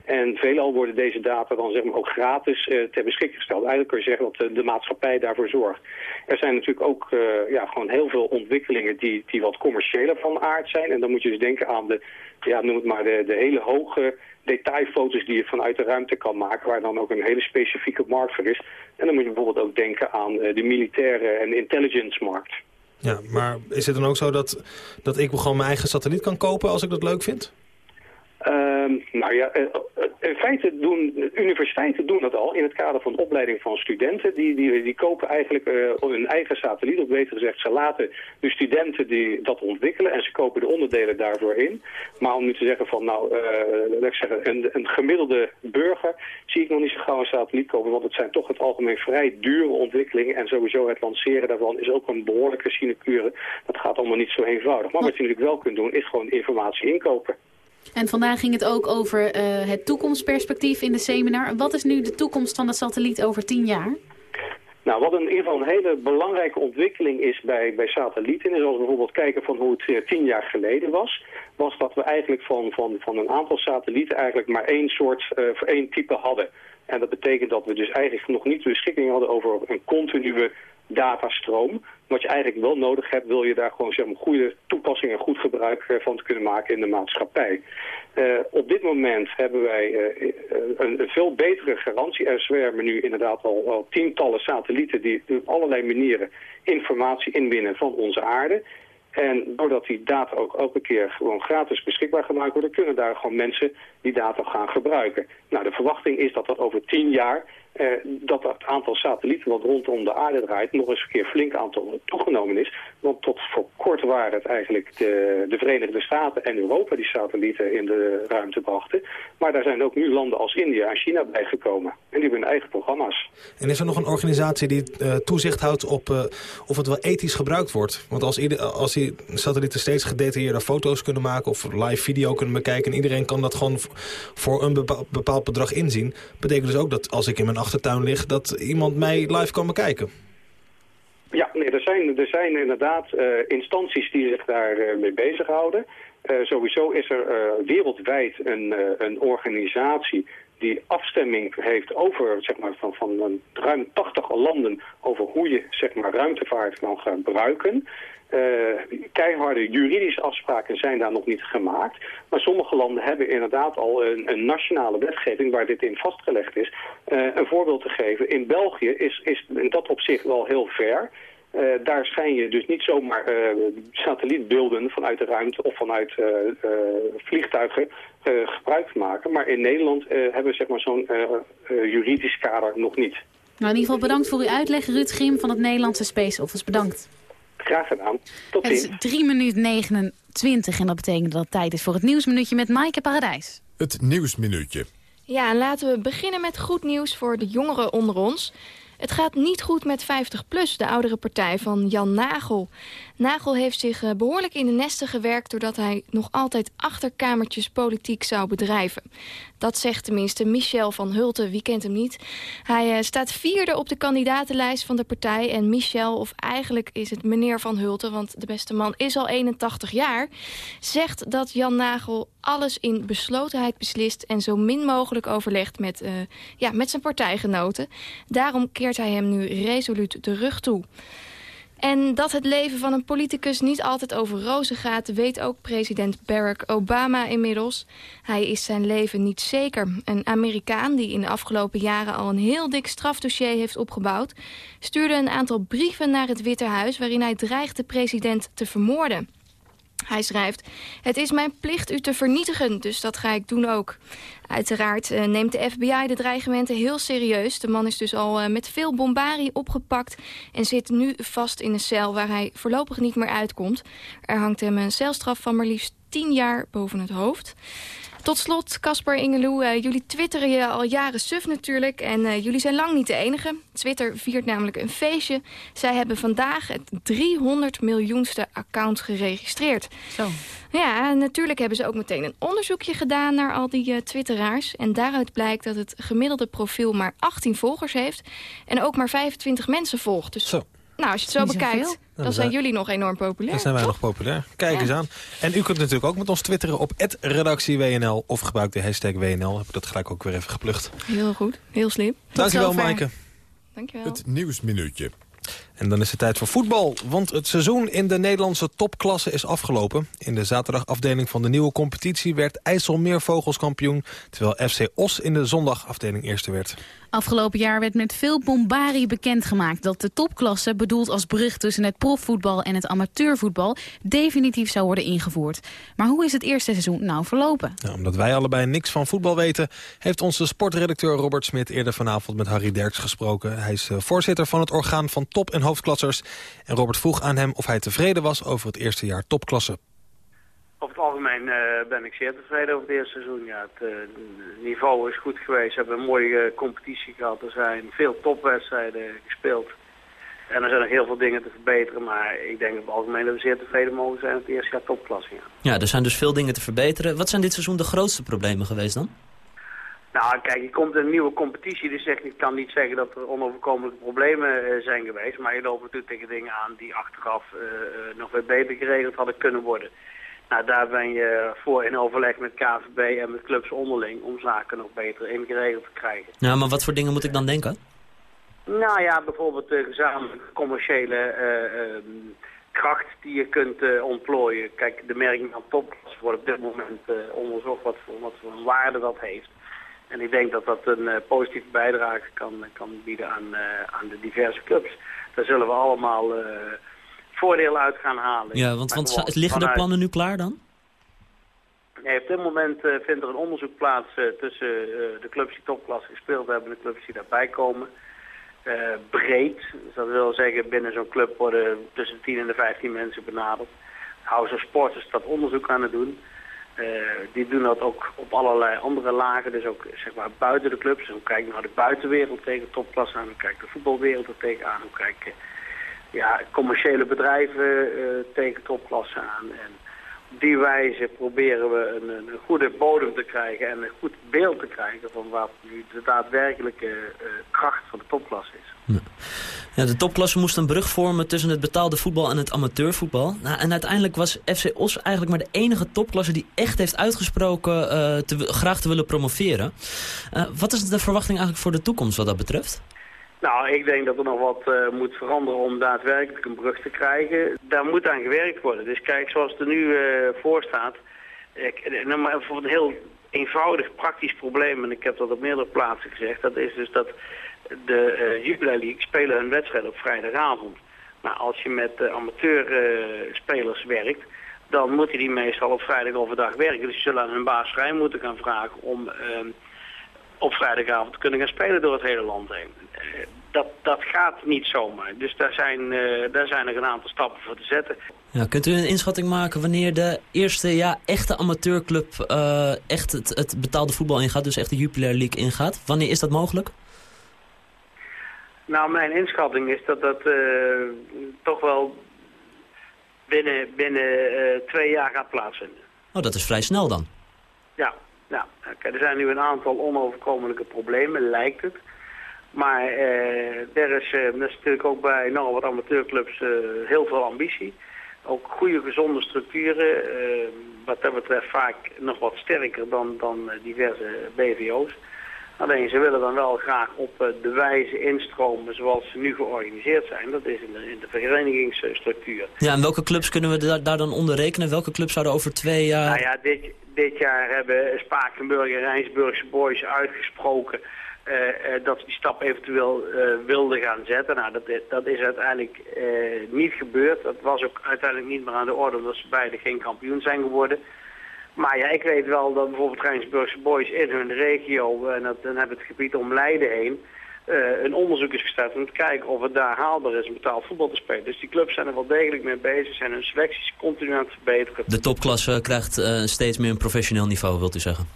En veelal worden deze data dan zeg maar, ook gratis uh, ter beschikking gesteld. Eigenlijk kun je zeggen dat de, de maatschappij daarvoor zorgt. Er zijn natuurlijk ook ja, gewoon heel veel ontwikkelingen die, die wat commerciëler van aard zijn. En dan moet je dus denken aan de, ja, noem het maar, de, de hele hoge detailfoto's die je vanuit de ruimte kan maken, waar dan ook een hele specifieke markt voor is. En dan moet je bijvoorbeeld ook denken aan uh, de militaire en intelligence markt. Ja, maar is het dan ook zo dat, dat ik gewoon mijn eigen satelliet kan kopen als ik dat leuk vind? Uh, nou ja, in feite doen universiteiten doen dat al in het kader van opleiding van studenten. Die, die, die kopen eigenlijk uh, hun eigen satelliet, of beter gezegd, ze laten de studenten die dat ontwikkelen en ze kopen de onderdelen daarvoor in. Maar om nu te zeggen van, nou, laat ik zeggen, een, een gemiddelde burger zie ik nog niet zo gauw een satelliet kopen, want het zijn toch het algemeen vrij dure ontwikkelingen en sowieso het lanceren daarvan is ook een behoorlijke sinecure. Dat gaat allemaal niet zo eenvoudig. Maar wat je natuurlijk wel kunt doen, is gewoon informatie inkopen. En vandaag ging het ook over uh, het toekomstperspectief in de seminar. Wat is nu de toekomst van de satelliet over tien jaar? Nou, wat in ieder geval een hele belangrijke ontwikkeling is bij, bij satellieten... is als we bijvoorbeeld kijken van hoe het uh, tien jaar geleden was... was dat we eigenlijk van, van, van een aantal satellieten eigenlijk maar één soort, uh, één type hadden. En dat betekent dat we dus eigenlijk nog niet de beschikking hadden over een continue datastroom. Wat je eigenlijk wel nodig hebt, wil je daar gewoon zeg maar, goede toepassingen en goed gebruik van te kunnen maken in de maatschappij. Uh, op dit moment hebben wij een, een, veel betere garantie. Er zwermen nu inderdaad al, al tientallen satellieten die op allerlei manieren informatie inwinnen van onze aarde. En doordat die data ook elke keer gewoon gratis beschikbaar gemaakt worden, kunnen daar gewoon mensen die data gaan gebruiken. Nou, de verwachting is dat dat over tien jaar eh, dat het aantal satellieten wat rondom de aarde draait nog eens een keer flink aantal toegenomen is. Want tot voor kort waren het eigenlijk de, de Verenigde Staten en Europa die satellieten in de ruimte brachten. Maar daar zijn ook nu landen als India en China bijgekomen. En die hebben hun eigen programma's. En is er nog een organisatie die uh, toezicht houdt op uh, of het wel ethisch gebruikt wordt? Want als, ieder, als die satellieten steeds gedetailleerde foto's kunnen maken of live video kunnen bekijken... en iedereen kan dat gewoon voor een bepaald bedrag inzien... betekent dus ook dat als ik in mijn achtertuin lig... dat iemand mij live kan bekijken. Ja, nee, er zijn, er zijn inderdaad uh, instanties die zich daar uh, mee bezighouden. Uh, sowieso is er wereldwijd een, een organisatie die afstemming heeft over, zeg maar, van, van ruim 80 landen over hoe je, zeg maar, ruimtevaart kan gebruiken. Uh, keiharde juridische afspraken zijn daar nog niet gemaakt. Maar sommige landen hebben inderdaad al een, een nationale wetgeving waar dit in vastgelegd is. Uh, een voorbeeld te geven, in België is, is in dat opzicht wel heel ver. Uh, daar schijn je dus niet zomaar satellietbeelden vanuit de ruimte of vanuit vliegtuigen gebruik te maken. Maar in Nederland hebben we zeg maar, zo'n juridisch kader nog niet. Nou, in ieder geval bedankt voor uw uitleg, Ruud Grim van het Nederlandse Space Office. Bedankt. Graag gedaan. Tot ziens. Het is 3 minuten 29 en dat betekent dat het tijd is voor het Nieuwsminuutje met Maaike Paradijs. Het Nieuwsminuutje. Ja, laten we beginnen met goed nieuws voor de jongeren onder ons. Het gaat niet goed met 50PLUS, de oudere partij van Jan Nagel. Nagel heeft zich eh, behoorlijk in de nesten gewerkt... doordat hij nog altijd achterkamertjes politiek zou bedrijven. Dat zegt tenminste Michel van Hulten, wie kent hem niet. Hij uh, staat vierde op de kandidatenlijst van de partij. En Michel, of eigenlijk is het meneer van Hulten... want de beste man is al 81 jaar... zegt dat Jan Nagel alles in beslotenheid beslist... en zo min mogelijk overlegt met, uh, ja, met zijn partijgenoten. Daarom keert hij hem nu resoluut de rug toe. En dat het leven van een politicus niet altijd over rozen gaat... weet ook president Barack Obama inmiddels. Hij is zijn leven niet zeker. Een Amerikaan die in de afgelopen jaren al een heel dik strafdossier heeft opgebouwd... stuurde een aantal brieven naar het Witte Huis... waarin hij dreigt de president te vermoorden. Hij schrijft, het is mijn plicht u te vernietigen, dus dat ga ik doen ook. Uiteraard uh, neemt de FBI de dreigementen heel serieus. De man is dus al uh, met veel bombarie opgepakt... en zit nu vast in een cel waar hij voorlopig niet meer uitkomt. Er hangt hem een celstraf van maar liefst 10 jaar boven het hoofd. Tot slot, Casper Ingeloe, uh, jullie twitteren je al jaren suf natuurlijk. En uh, jullie zijn lang niet de enige. Twitter viert namelijk een feestje. Zij hebben vandaag het 300 miljoenste account geregistreerd. Zo. Ja, natuurlijk hebben ze ook meteen een onderzoekje gedaan naar al die uh, twitteraars. En daaruit blijkt dat het gemiddelde profiel maar 18 volgers heeft. En ook maar 25 mensen volgt. Dus Zo. Nou, als je het zo bekijkt, dan zijn jullie nog enorm populair. Dan zijn wij nog populair. Kijk Ja. eens aan. En u kunt natuurlijk ook met ons twitteren op @redactieWNL of gebruik de hashtag WNL. Heb ik dat gelijk ook weer even geplucht. Heel goed, heel slim. Dankjewel, zover. Maaike. Dankjewel. Het Nieuwsminuutje. En dan is het tijd voor voetbal, want het seizoen in de Nederlandse topklasse is afgelopen. In de zaterdagafdeling van de nieuwe competitie werd IJsselmeervogels kampioen... terwijl FC Os in de zondagafdeling eerste werd. Afgelopen jaar werd met veel bombarie bekendgemaakt dat de topklasse, bedoeld als brug tussen het profvoetbal en het amateurvoetbal, definitief zou worden ingevoerd. Maar hoe is het eerste seizoen nou verlopen? Nou, omdat wij allebei niks van voetbal weten... heeft onze sportredacteur Robert Smit eerder vanavond met Harry Derks gesproken. Hij is eh, voorzitter van het orgaan van top- en hoofdklassers. En Robert vroeg aan hem of hij tevreden was over het eerste jaar topklasse. Over het algemeen eh, ben ik zeer tevreden over het eerste seizoen. Ja, het eh, niveau is goed geweest. We hebben een mooie eh, competitie gehad. Er zijn veel topwedstrijden gespeeld. En er zijn nog heel veel dingen te verbeteren. Maar ik denk op het algemeen dat we zeer tevreden mogen zijn met het eerste jaar topklasse. Ja. Ja, er zijn dus veel dingen te verbeteren. Wat zijn dit seizoen de grootste problemen geweest dan? Nou, kijk, je komt in een nieuwe competitie, dus zeg, ik kan niet zeggen dat er onoverkomelijke problemen zijn geweest. Maar je loopt natuurlijk tegen dingen aan die achteraf nog weer beter geregeld hadden kunnen worden. Nou, daar ben je voor in overleg met KVB en met clubs onderling om zaken nog beter ingeregeld te krijgen. Ja, maar wat voor dingen moet ik dan denken? Nou ja, bijvoorbeeld de gezamenlijke commerciële eh, ehm, kracht die je kunt eh, ontplooien. Kijk, de merking van topklas wordt op dit moment eh, onderzocht wat voor, wat voor een waarde dat heeft. En ik denk dat dat een positieve bijdrage kan, kan bieden aan, aan de diverse clubs. Daar zullen we allemaal voordeel uit gaan halen. Ja, want, want gewoon liggen de plannen nu klaar dan? Nee, op dit moment eh, vindt er een onderzoek plaats eh, tussen eh, de clubs die topklasse gespeeld hebben en de clubs die daarbij komen. Breed, dus dat wil zeggen binnen zo'n club worden tussen de 10 en de 15 mensen benaderd. House of Sport is dat onderzoek aan het doen. Die doen dat ook op allerlei andere lagen, dus ook zeg maar buiten de clubs. Hoe kijkt nou de buitenwereld tegen topklasse aan, hoe kijkt de voetbalwereld er tegenaan, hoe kijken ja, commerciële bedrijven eh, tegen topklasse aan. En op die wijze proberen we een, een goede bodem te krijgen en een goed beeld te krijgen van wat nu de daadwerkelijke eh, kracht van de topklasse is. Ja, de topklasse moest een brug vormen tussen het betaalde voetbal en het amateurvoetbal. Nou, en uiteindelijk was FC Os eigenlijk maar de enige topklasse die echt heeft uitgesproken eh, te, graag te willen promoveren. Wat is de verwachting eigenlijk voor de toekomst wat dat betreft? Nou, ik denk dat er nog wat eh, moet veranderen om daadwerkelijk een brug te krijgen. Daar moet aan gewerkt worden. Dus kijk, zoals het er nu eh, voor staat. Ik, eh, nou, maar voor een heel eenvoudig praktisch probleem, en ik heb dat op meerdere plaatsen gezegd, dat is dus dat de eh Jubilee League spelen hun wedstrijd op vrijdagavond. Maar als je met uh, amateurspelers werkt, dan moeten die meestal op vrijdag overdag werken. Dus ze zullen aan hun baas vrij moeten gaan vragen om ehm, op vrijdagavond kunnen gaan spelen door het hele land heen. Eh, dat, dat gaat niet zomaar. Dus daar zijn, eh, daar zijn er een aantal stappen voor te zetten. Ja, kunt u een inschatting maken wanneer de eerste ja, echte amateurclub eh, echt het, het betaalde voetbal ingaat, dus echt de Jupiler League ingaat? Wanneer is dat mogelijk? Nou, mijn inschatting is dat dat toch wel binnen, binnen twee jaar gaat plaatsvinden. Oh, dat is vrij snel dan. Ja, nou, er zijn nu een aantal onoverkomelijke problemen, lijkt het. Maar eh, er, is, is natuurlijk ook bij nogal wat amateurclubs heel veel ambitie. Ook goede, gezonde structuren. wat dat betreft vaak nog wat sterker dan, dan diverse BVO's. Alleen ze willen dan wel graag op eh, de wijze instromen zoals ze nu georganiseerd zijn. Dat is in de, in de verenigingsstructuur. Ja, en welke clubs kunnen we daar, daar, dan onder rekenen? Welke clubs zouden over twee jaar... Nou ja, dit, dit jaar hebben Spakenburg en Rijnsburgse Boys uitgesproken... Uh, uh, dat ze die stap eventueel uh, wilden gaan zetten. Nou, dat, dat is uiteindelijk niet gebeurd. Dat was ook uiteindelijk niet meer aan de orde omdat ze beide geen kampioen zijn geworden. Maar ja, ik weet wel dat bijvoorbeeld Rijnsburgse Boys in hun regio, en dat, dan hebben het gebied om Leiden heen, uh, een onderzoek is gestart om te kijken of het daar haalbaar is om betaald voetbal te spelen. Dus die clubs zijn er wel degelijk mee bezig, zijn hun selecties continu aan het verbeteren. De topklasse krijgt uh, steeds meer een professioneel niveau, wilt u zeggen?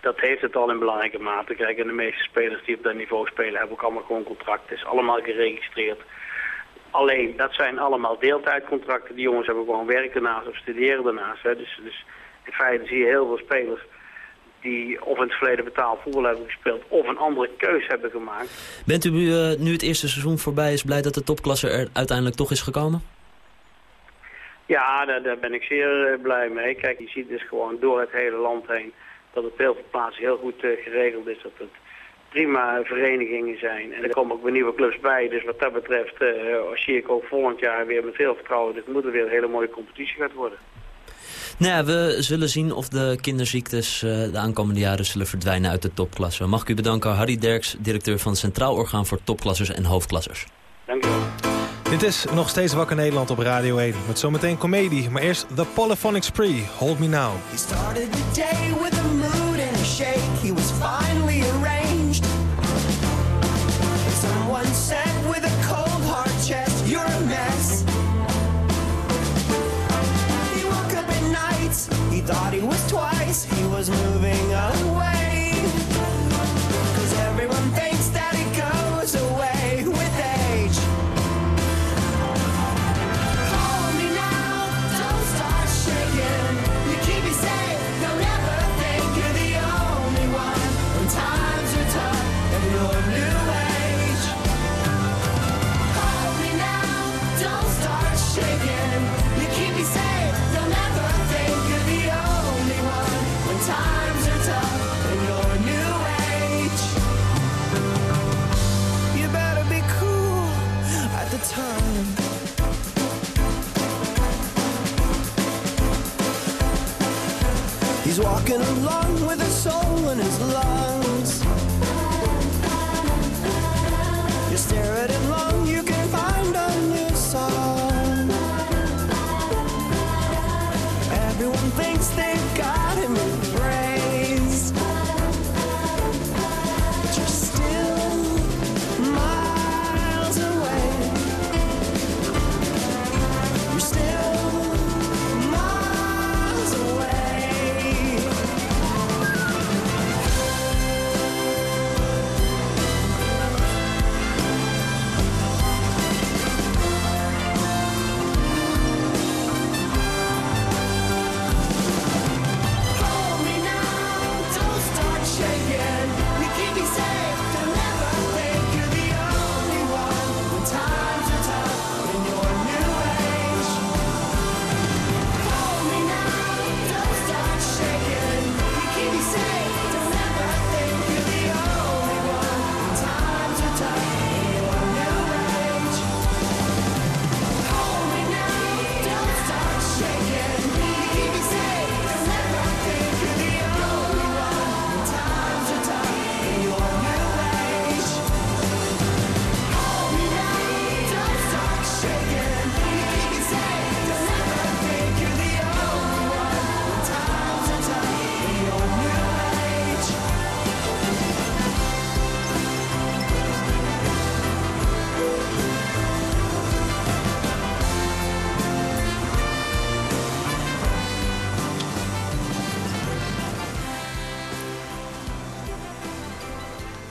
Dat heeft het al in belangrijke mate. Kijk, en de meeste spelers die op dat niveau spelen hebben ook allemaal gewoon contract. Het is allemaal geregistreerd. Alleen, dat zijn allemaal deeltijdcontracten. Die jongens hebben gewoon werk daarnaast of studeren daarnaast. Hè. Dus, dus in feite zie je heel veel spelers die of in het verleden betaald voetbal hebben gespeeld... of een andere keus hebben gemaakt. Bent u uh, nu het eerste seizoen voorbij is blij dat de topklasse er uiteindelijk toch is gekomen? Ja, daar, daar ben ik zeer uh, blij mee. Kijk, je ziet dus gewoon door het hele land heen... dat het op heel veel plaatsen heel goed uh, geregeld is. Dat het prima verenigingen zijn. En er komen ook weer nieuwe clubs bij. Dus wat dat betreft uh, zie ik ook volgend jaar weer met veel vertrouwen... dat het moet weer een hele mooie competitie gaat worden. Nou ja, we zullen zien of de kinderziektes uh, de aankomende jaren zullen verdwijnen uit de topklasse. Mag ik u bedanken, Harry Derks, directeur van het Centraal Orgaan voor Topklassers en Hoofdklassers. Dank u wel. Dit is nog steeds Wakker Nederland op Radio 1. Met zometeen comedie, maar eerst The Polyphonic Spree, Hold Me Now. Thought he was twice. He was moving away. He's walking along with a soul in his lungs.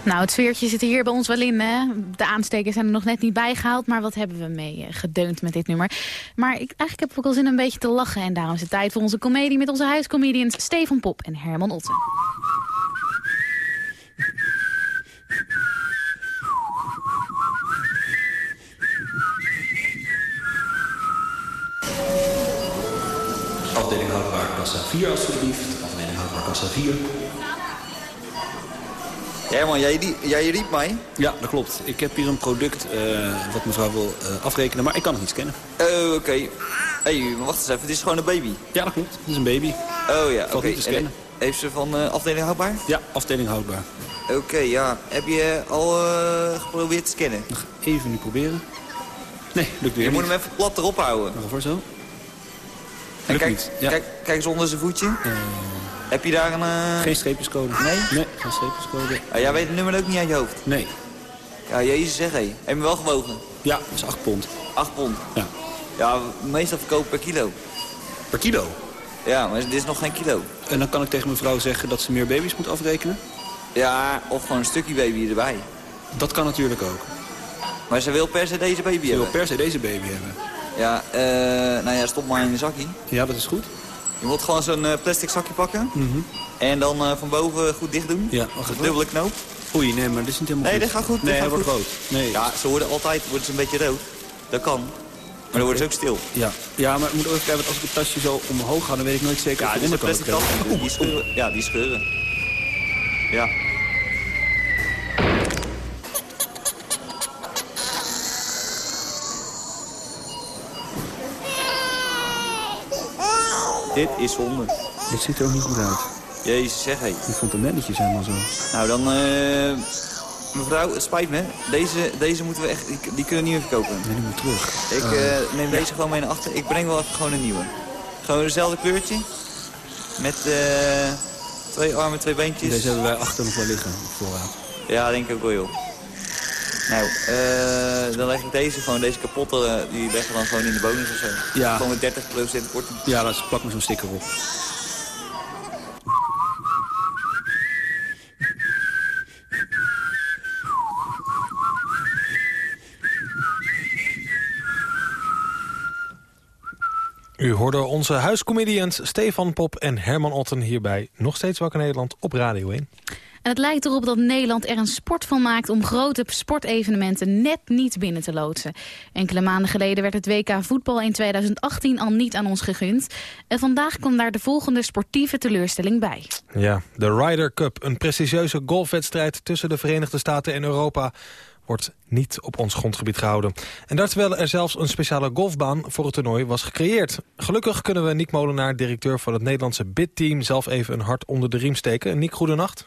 Nou, het sfeertje zit hier bij ons wel in. Hè? De aanstekers zijn er nog net niet bijgehaald. Maar wat hebben we mee eh, gedeund met dit nummer. Maar ik, eigenlijk heb ik ook al zin een beetje te lachen. En daarom is het tijd voor onze comedie met onze huiscomedians Stefan Pop en Herman Otten. Afdeling houdbaar kassa 4 alsjeblieft. Afdeling houdbaar kassa 4. Herman, jij, jij riep mij? Ja, dat klopt. Ik heb hier een product eh, wat mevrouw wil eh, afrekenen, maar ik kan het niet scannen. Oh, oké. Hé, hey, wacht eens even. Het is gewoon een baby. Ja, dat klopt. Het is een baby. Oh ja, oké. niet te scannen. En Heeft ze van afdeling houdbaar? Ja, afdeling houdbaar. Oké, ja. Heb je al geprobeerd te scannen? Nog even nu proberen. Nee, lukt weer Je moet niet. hem even plat erop houden. Nog voor zo. En Lukt kijk, niet. Ja. kijk, kijk eens onder zijn voetje. Heb je daar een... eh, Geen streepjescode. Nee? Nee, geen streepjescode. Ah, jij weet het nummer ook niet uit je hoofd? Nee. Ja, jezus zeg hé. Heb je wel gewogen? Ja, dat is 8 pond. 8 pond? Ja. Ja, meestal verkopen per kilo. Per kilo? Ja, maar dit is nog geen kilo. En dan kan ik tegen mevrouw zeggen dat ze meer baby's moet afrekenen? Ja, of gewoon een stukje baby erbij. Dat kan natuurlijk ook. Maar ze wil per se deze baby Je wil hebben. per se deze baby hebben. Ja, eh, nou ja, stop maar in een zakje. Ja, dat is goed. Je moet gewoon zo'n eh, plastic zakje pakken. En dan eh, van boven goed dicht doen. Ja, wacht even. dubbele knoop. Oei, nee, maar dit is niet helemaal Nee, goed. dat gaat goed. Nee, dat wordt rood. Nee. Ja, ze worden altijd worden ze een beetje rood. Dat kan. Maar dan worden ze ook stil. Ja, ja maar ik moet ook even kijken, want als ik het tasje zo omhoog ga, dan weet ik nooit zeker Ja, of het is een onder plastic kan. tas. Die scheuren. Ja, die scheuren. Ja. Dit is zonde. Dit ziet er ook niet goed uit. Jezus, zeg hé. Ik vond hem netjes helemaal zo. Nou, dan... eh, mevrouw, het spijt me. Deze, deze moeten we echt... Die, die kunnen we niet meer verkopen. Nee, die moet terug. Ik Oh. eh, neem deze gewoon mee naar achter. Ik breng wel even gewoon een nieuwe. Gewoon dezelfde kleurtje. Met eh, twee armen, twee beentjes. Deze hebben wij achter nog wel liggen, voorraad. Ja, denk ik ook wel, joh. Nou, eh, dan leg ik deze gewoon, deze kapotte, eh, die leggen we dan gewoon in de bonus of zo. Ja. Gewoon met 30% korting. Ja, dat is, plak me zo'n sticker op. U hoorde onze huiscomedians Stefan Pop en Herman Otten hierbij Nog Steeds Wakker Nederland op Radio 1. En het lijkt erop dat Nederland er een sport van maakt om grote sportevenementen net niet binnen te loodsen. Enkele maanden geleden werd het WK voetbal in 2018 al niet aan ons gegund. En vandaag kwam daar de volgende sportieve teleurstelling bij. Ja, de Ryder Cup, een prestigieuze golfwedstrijd tussen de Verenigde Staten en Europa wordt niet op ons grondgebied gehouden. En dat terwijl er zelfs een speciale golfbaan voor het toernooi was gecreëerd. Gelukkig kunnen we Nick Molenaar, directeur van het Nederlandse bidteam... zelf even een hart onder de riem steken. Nick, goedenacht.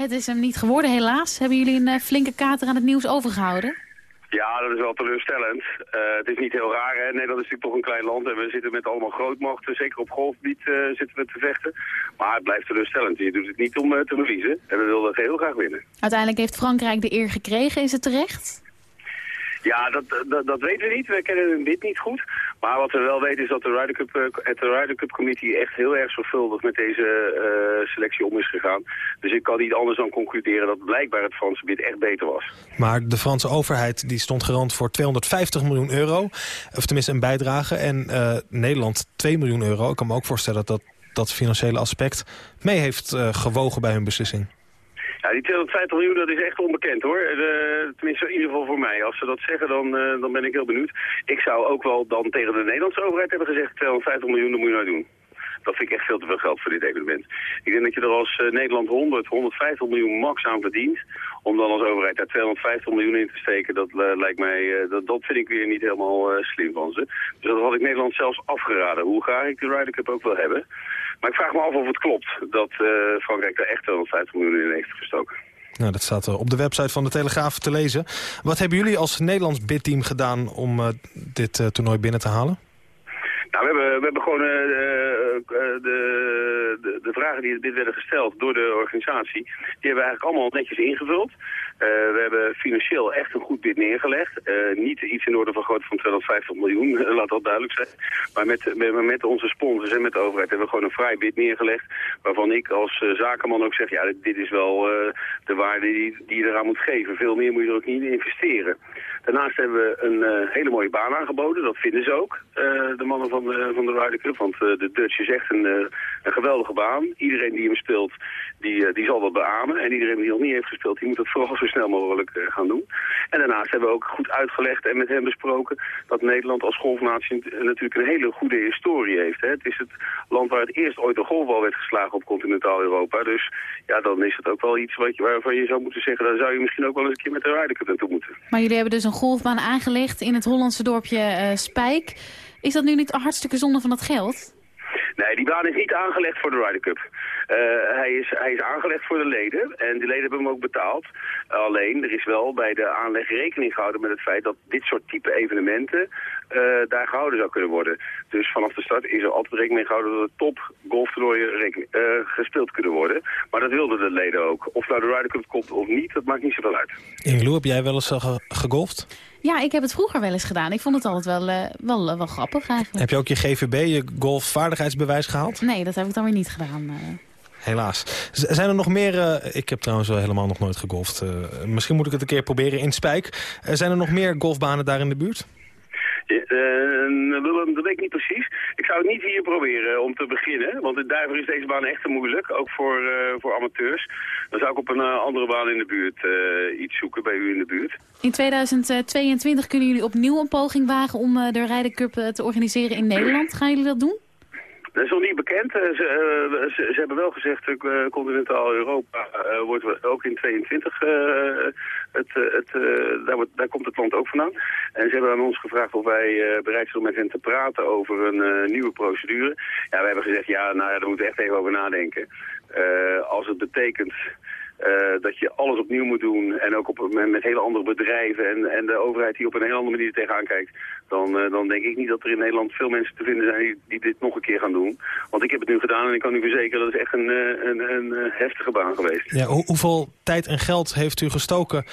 Het is hem niet geworden helaas. Hebben jullie een eh, flinke kater aan het nieuws overgehouden? Ja, dat is wel teleurstellend. Eh, het is niet heel raar, hè. Nederland is natuurlijk toch een klein land en we zitten met allemaal grootmachten. Zeker op golfgebied eh, zitten we te vechten. Maar het blijft teleurstellend. Je doet het niet om te verliezen. En we wilden heel graag winnen. Uiteindelijk heeft Frankrijk de eer gekregen. Is het terecht? Ja, dat, dat, dat weten we niet. We kennen bid niet goed. Maar wat we wel weten is dat de Ryder Cup, eh, het Ryder Cup Committee echt heel erg zorgvuldig met deze eh, selectie om is gegaan. Dus ik kan niet anders dan concluderen dat blijkbaar het Franse bid echt beter was. Maar de Franse overheid die stond garant voor 250 miljoen euro. Of tenminste een bijdrage. En eh, Nederland 2 miljoen euro. Ik kan me ook voorstellen dat dat financiële aspect mee heeft gewogen bij hun beslissing. Ja, die 250 miljoen, dat is echt onbekend hoor. De, tenminste, in ieder geval voor mij. Als ze dat zeggen, dan, eh, dan ben ik heel benieuwd. Ik zou ook wel dan tegen de Nederlandse overheid hebben gezegd... 250 miljoen, dat moet je nou doen. Dat vind ik echt veel te veel geld voor dit evenement. Ik denk dat je er als eh, Nederland 100, 150 miljoen max aan verdient... om dan als overheid daar 250 miljoen in te steken... dat eh, lijkt mij, eh, dat, dat vind ik weer niet helemaal eh, slim van ze. Dus dat had ik Nederland zelfs afgeraden. Hoe graag ik de Ryder Cup ook wil hebben... Maar ik vraag me af of het klopt dat eh, Frankrijk daar echt 250 miljoen in heeft gestoken. Nou, dat staat eh, op de website van de Telegraaf te lezen. Wat hebben jullie als Nederlands bidteam gedaan om eh, dit toernooi binnen te halen? Nou, we hebben, we hebben gewoon de, de, de vragen die dit werden gesteld door de organisatie, die hebben we eigenlijk allemaal netjes ingevuld. Uh, we hebben financieel echt een goed bid neergelegd. Uh, niet iets in orde van grootte van 250 miljoen, laat dat duidelijk zijn. Maar met, met, met, onze sponsors en met de overheid hebben we gewoon een vrij bid neergelegd. Waarvan ik als uh, zakenman ook zeg, ja, dit is wel de waarde die, die je eraan moet geven. Veel meer moet je er ook niet in investeren. Daarnaast hebben we een hele mooie baan aangeboden. Dat vinden ze ook, de mannen van de, van de Ryder. Want de Dutch is echt een, een geweldige baan. Iedereen die hem speelt, die, die zal dat beamen. En iedereen die nog niet heeft gespeeld, die moet dat vooral zo snel mogelijk uh, gaan doen. En daarnaast hebben we ook goed uitgelegd en met hem besproken dat Nederland als golfnatie natuurlijk een hele goede historie heeft. Hè. Het is het land waar het eerst ooit een golfbal werd geslagen op continentaal Europa. Dus ja, dan is het ook wel iets wat je, waarvan je zou moeten zeggen, daar zou je misschien ook wel eens een keer met de Ryder Cup naartoe moeten. Maar jullie hebben dus een golfbaan aangelegd in het Hollandse dorpje uh, Spijk. Is dat nu niet hartstikke zonde van dat geld? Nee, die baan is niet aangelegd voor de Ryder Cup. Uh, hij, is, hij is aangelegd voor de leden en de leden hebben hem ook betaald. Alleen, er is wel bij de aanleg rekening gehouden met het feit dat dit soort type evenementen uh, daar gehouden zou kunnen worden. Dus vanaf de start is er altijd rekening gehouden dat de top golftoernooien uh, gespeeld kunnen worden. Maar dat wilden de leden ook. Of nou de Ryder Cup komt of niet, dat maakt niet zoveel uit. Ingeloe, heb jij wel eens ge gegolfd? Ja, ik heb het vroeger wel eens gedaan. Ik vond het altijd wel, uh, wel, wel grappig eigenlijk. Heb je ook je GVB, je golfvaardigheidsbewijs gehaald? Nee, dat heb ik dan weer niet gedaan. Helaas. Z zijn er nog meer... Uh, ik heb trouwens wel helemaal nog nooit gegolfd. Uh, misschien moet ik het een keer proberen in Spijk. Uh, zijn er nog meer golfbanen daar in de buurt? Willem, dat weet ik niet precies. Ik zou het niet hier proberen om te beginnen. Want in Duiver is deze baan echt te moeilijk. Ook voor, voor amateurs. Dan zou ik op een andere baan in de buurt iets zoeken bij u in de buurt. In 2022 kunnen jullie opnieuw een poging wagen om de Ryder Cup te organiseren in Nederland. Gaan jullie dat doen? Dat is nog niet bekend. Ze, uh, ze, ze, hebben wel gezegd, uh, continentaal Europa wordt ook in 22, het, het, daar, wordt, daar, komt het land ook vandaan. En ze hebben aan ons gevraagd of wij bereid zijn om met hen te praten over een nieuwe procedure. Ja, we hebben gezegd, ja, nou ja, daar moeten we echt even over nadenken. als het betekent uh, dat je alles opnieuw moet doen en ook op, met, met, hele andere bedrijven en, en de overheid die op een hele andere manier tegenaan kijkt, dan, uh, dan denk ik niet dat er in Nederland veel mensen te vinden zijn die, dit nog een keer gaan doen. Want ik heb het nu gedaan en ik kan u verzekeren, dat is echt een, uh, een, een heftige baan geweest. Ja, ho hoeveel tijd en geld heeft u gestoken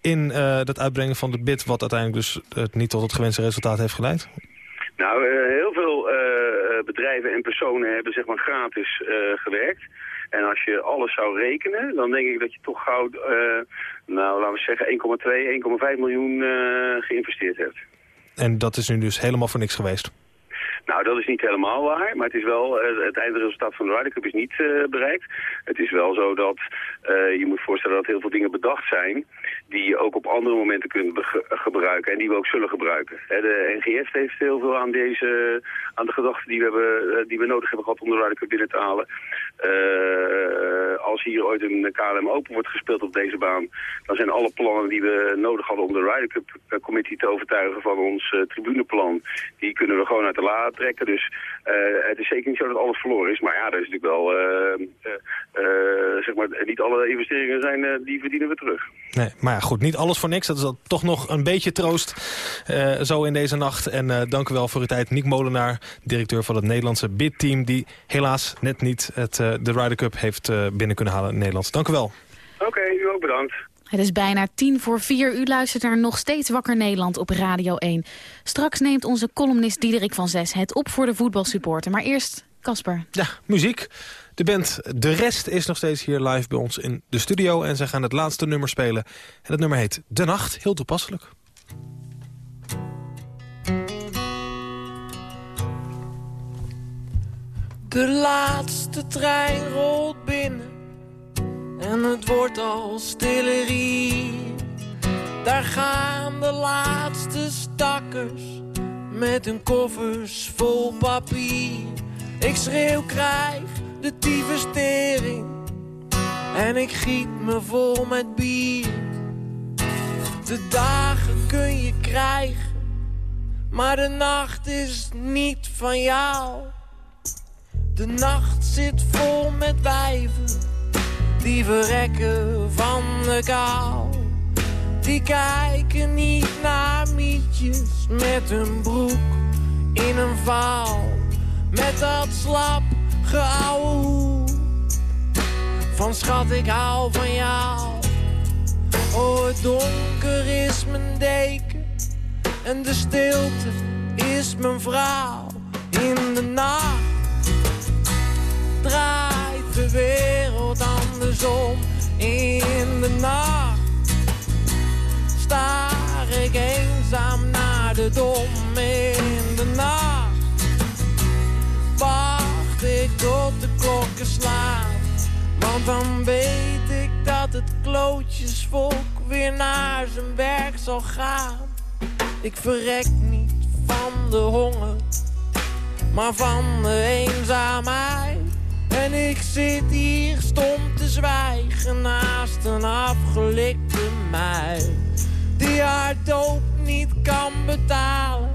in dat uitbrengen van de bid, wat uiteindelijk dus niet tot het gewenste resultaat heeft geleid? Nou, heel veel bedrijven en personen hebben zeg maar gratis gewerkt. En als je alles zou rekenen, dan denk ik dat je toch gauw, nou laten we zeggen 1,2, 1,5 miljoen geïnvesteerd hebt. En dat is nu dus helemaal voor niks geweest? Nou, dat is niet helemaal waar, maar het is wel, het eindresultaat van de Ryder Cup is niet uh, bereikt. Het is wel zo dat uh, je moet voorstellen dat heel veel dingen bedacht zijn die je ook op andere momenten kunt gebruiken en die we ook zullen gebruiken. de NGF heeft heel veel aan, deze, aan de gedachten die we, hebben, die we nodig hebben gehad om de Ryder Cup binnen te halen. als hier ooit een KLM Open wordt gespeeld op deze baan, dan zijn alle plannen die we nodig hadden om de Ryder Cup Committee te overtuigen van ons tribuneplan, die kunnen we gewoon uit de la trekken. Dus het is zeker niet zo dat alles verloren is. Maar ja, er is natuurlijk wel, zeg maar, niet alle investeringen zijn, die verdienen we terug. Nee, maar goed, niet alles voor niks. Dat is toch nog een beetje troost zo in deze nacht. En dank u wel voor uw tijd. Nick Molenaar, directeur van het Nederlandse bidteam... die helaas net niet het, de Ryder Cup heeft binnen kunnen halen in Nederland. Dank u wel. Oké, u ook bedankt. Het is bijna tien voor vier. U luistert naar Nog Steeds Wakker Nederland op Radio 1. Straks neemt onze columnist Diederik van Zes het op voor de voetbalsupporter. Maar eerst Casper. Ja, muziek. De band De Rest is nog steeds hier live bij ons in de studio. En zij gaan het laatste nummer spelen. En dat nummer heet De Nacht. Heel toepasselijk. De laatste trein rolt binnen en het wordt al stiller hier. Daar gaan de laatste stakkers met hun koffers vol papier. Ik schreeuw, krijg de tyfustering en ik giet me vol met bier. De dagen kun je krijgen, maar de nacht is niet van jou. De nacht zit vol met wijven die verrekken van de kou. Die kijken niet naar mietjes met een broek in een val. met dat slap Van schat, ik hou van jou. Oh, het donker is mijn deken en de stilte is mijn vrouw. In de nacht draait de wereld andersom. In de nacht staar ik eenzaam naar de dom. In de nacht ik tot de klokken slaan. Want dan weet ik dat het klootjesvolk weer naar zijn werk zal gaan. Ik verrek niet van de honger, maar van de eenzaamheid. En ik zit hier stom te zwijgen naast een afgelikte meid. Die haar doop niet kan betalen.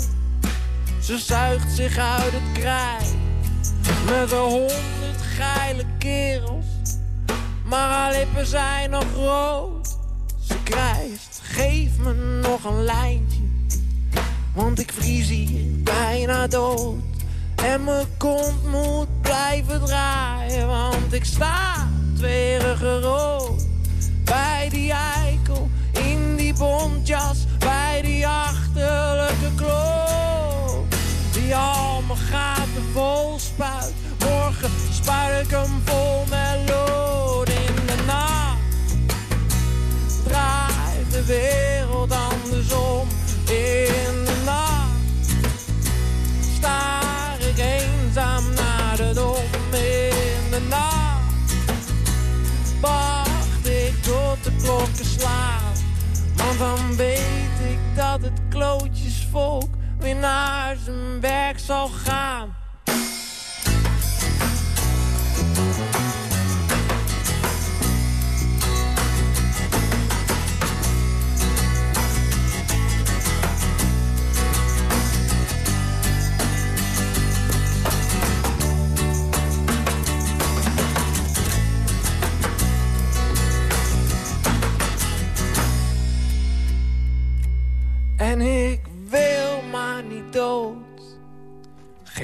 Ze zuigt zich uit het krijt met een honderd geile kerels. Maar haar lippen zijn nog rood. Ze krijgt, geef me nog een lijntje. Want ik vries hier bijna dood. En mijn kont moet blijven draaien. Want ik sta tweerige rood. Bij die eikel, in die bontjas. Bij die achterlijke kloot. Die al mijn gaten vol spuit. Morgen spuit ik hem vol met. In de nacht draait de wereld andersom. In de nacht staar ik eenzaam naar de dom. In de nacht wacht ik tot de klokken slaan. Want dan weet ik dat het klootjesvolk weer naar zijn werk zal gaan.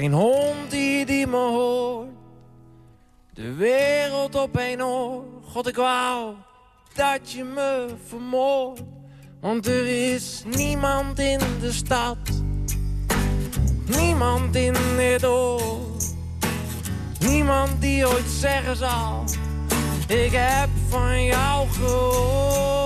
Geen hond die, die me hoort. De wereld op een oor. God, ik wou dat je me vermoordt. Want er is niemand in de stad. Niemand in dit oord. Niemand die ooit zeggen zal. Ik heb van jou gehoord.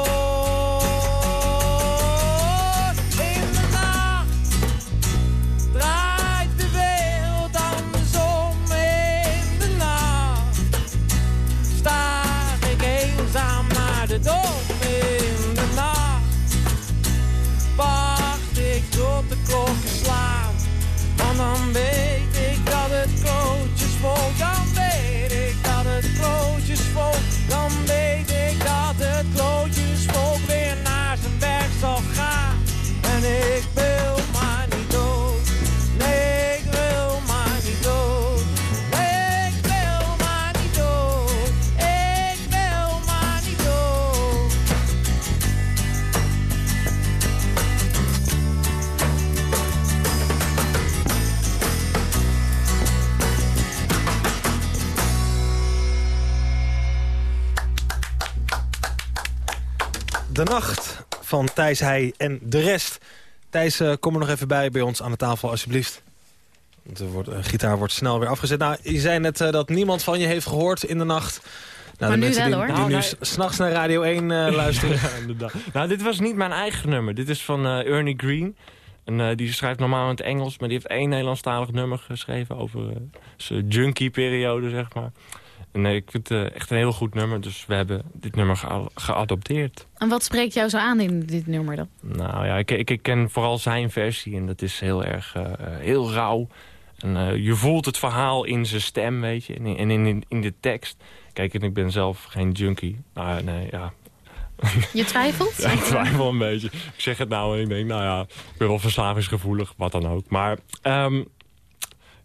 Van Thijs Heij en de rest. Thijs, eh, kom er nog even bij bij ons aan de tafel, alsjeblieft. De wordt, gitaar wordt snel weer afgezet. Nou, je zei net eh, dat niemand van je heeft gehoord in de nacht. Nou, Maar de nu mensen wel, die, hoor. die Nou, nu s'nachts naar Radio 1 eh, luisteren. Ja, inderdaad. nou, dit was niet mijn eigen nummer. Dit is van eh, Ernie Green. En, eh, die schrijft normaal in het Engels, maar die heeft één Nederlandstalig nummer geschreven over eh, zijn junkie-periode, zeg maar. En eh, ik vind het eh, echt een heel goed nummer, dus we hebben dit nummer gea- geadopteerd. En wat spreekt jou zo aan in dit nummer dan? Nou ja, ik, ik, ik ken vooral zijn versie en dat is heel erg eh, eh, heel rauw. En je voelt het verhaal in zijn stem, weet je, en in, in, in de tekst. Kijk, en ik ben zelf geen junkie. Nou, nee, ja. Je twijfelt? Ja, ik twijfel een beetje. Ik zeg het nou en ik denk, nou ja, ik ben wel verslavingsgevoelig, wat dan ook. Maar, ehm,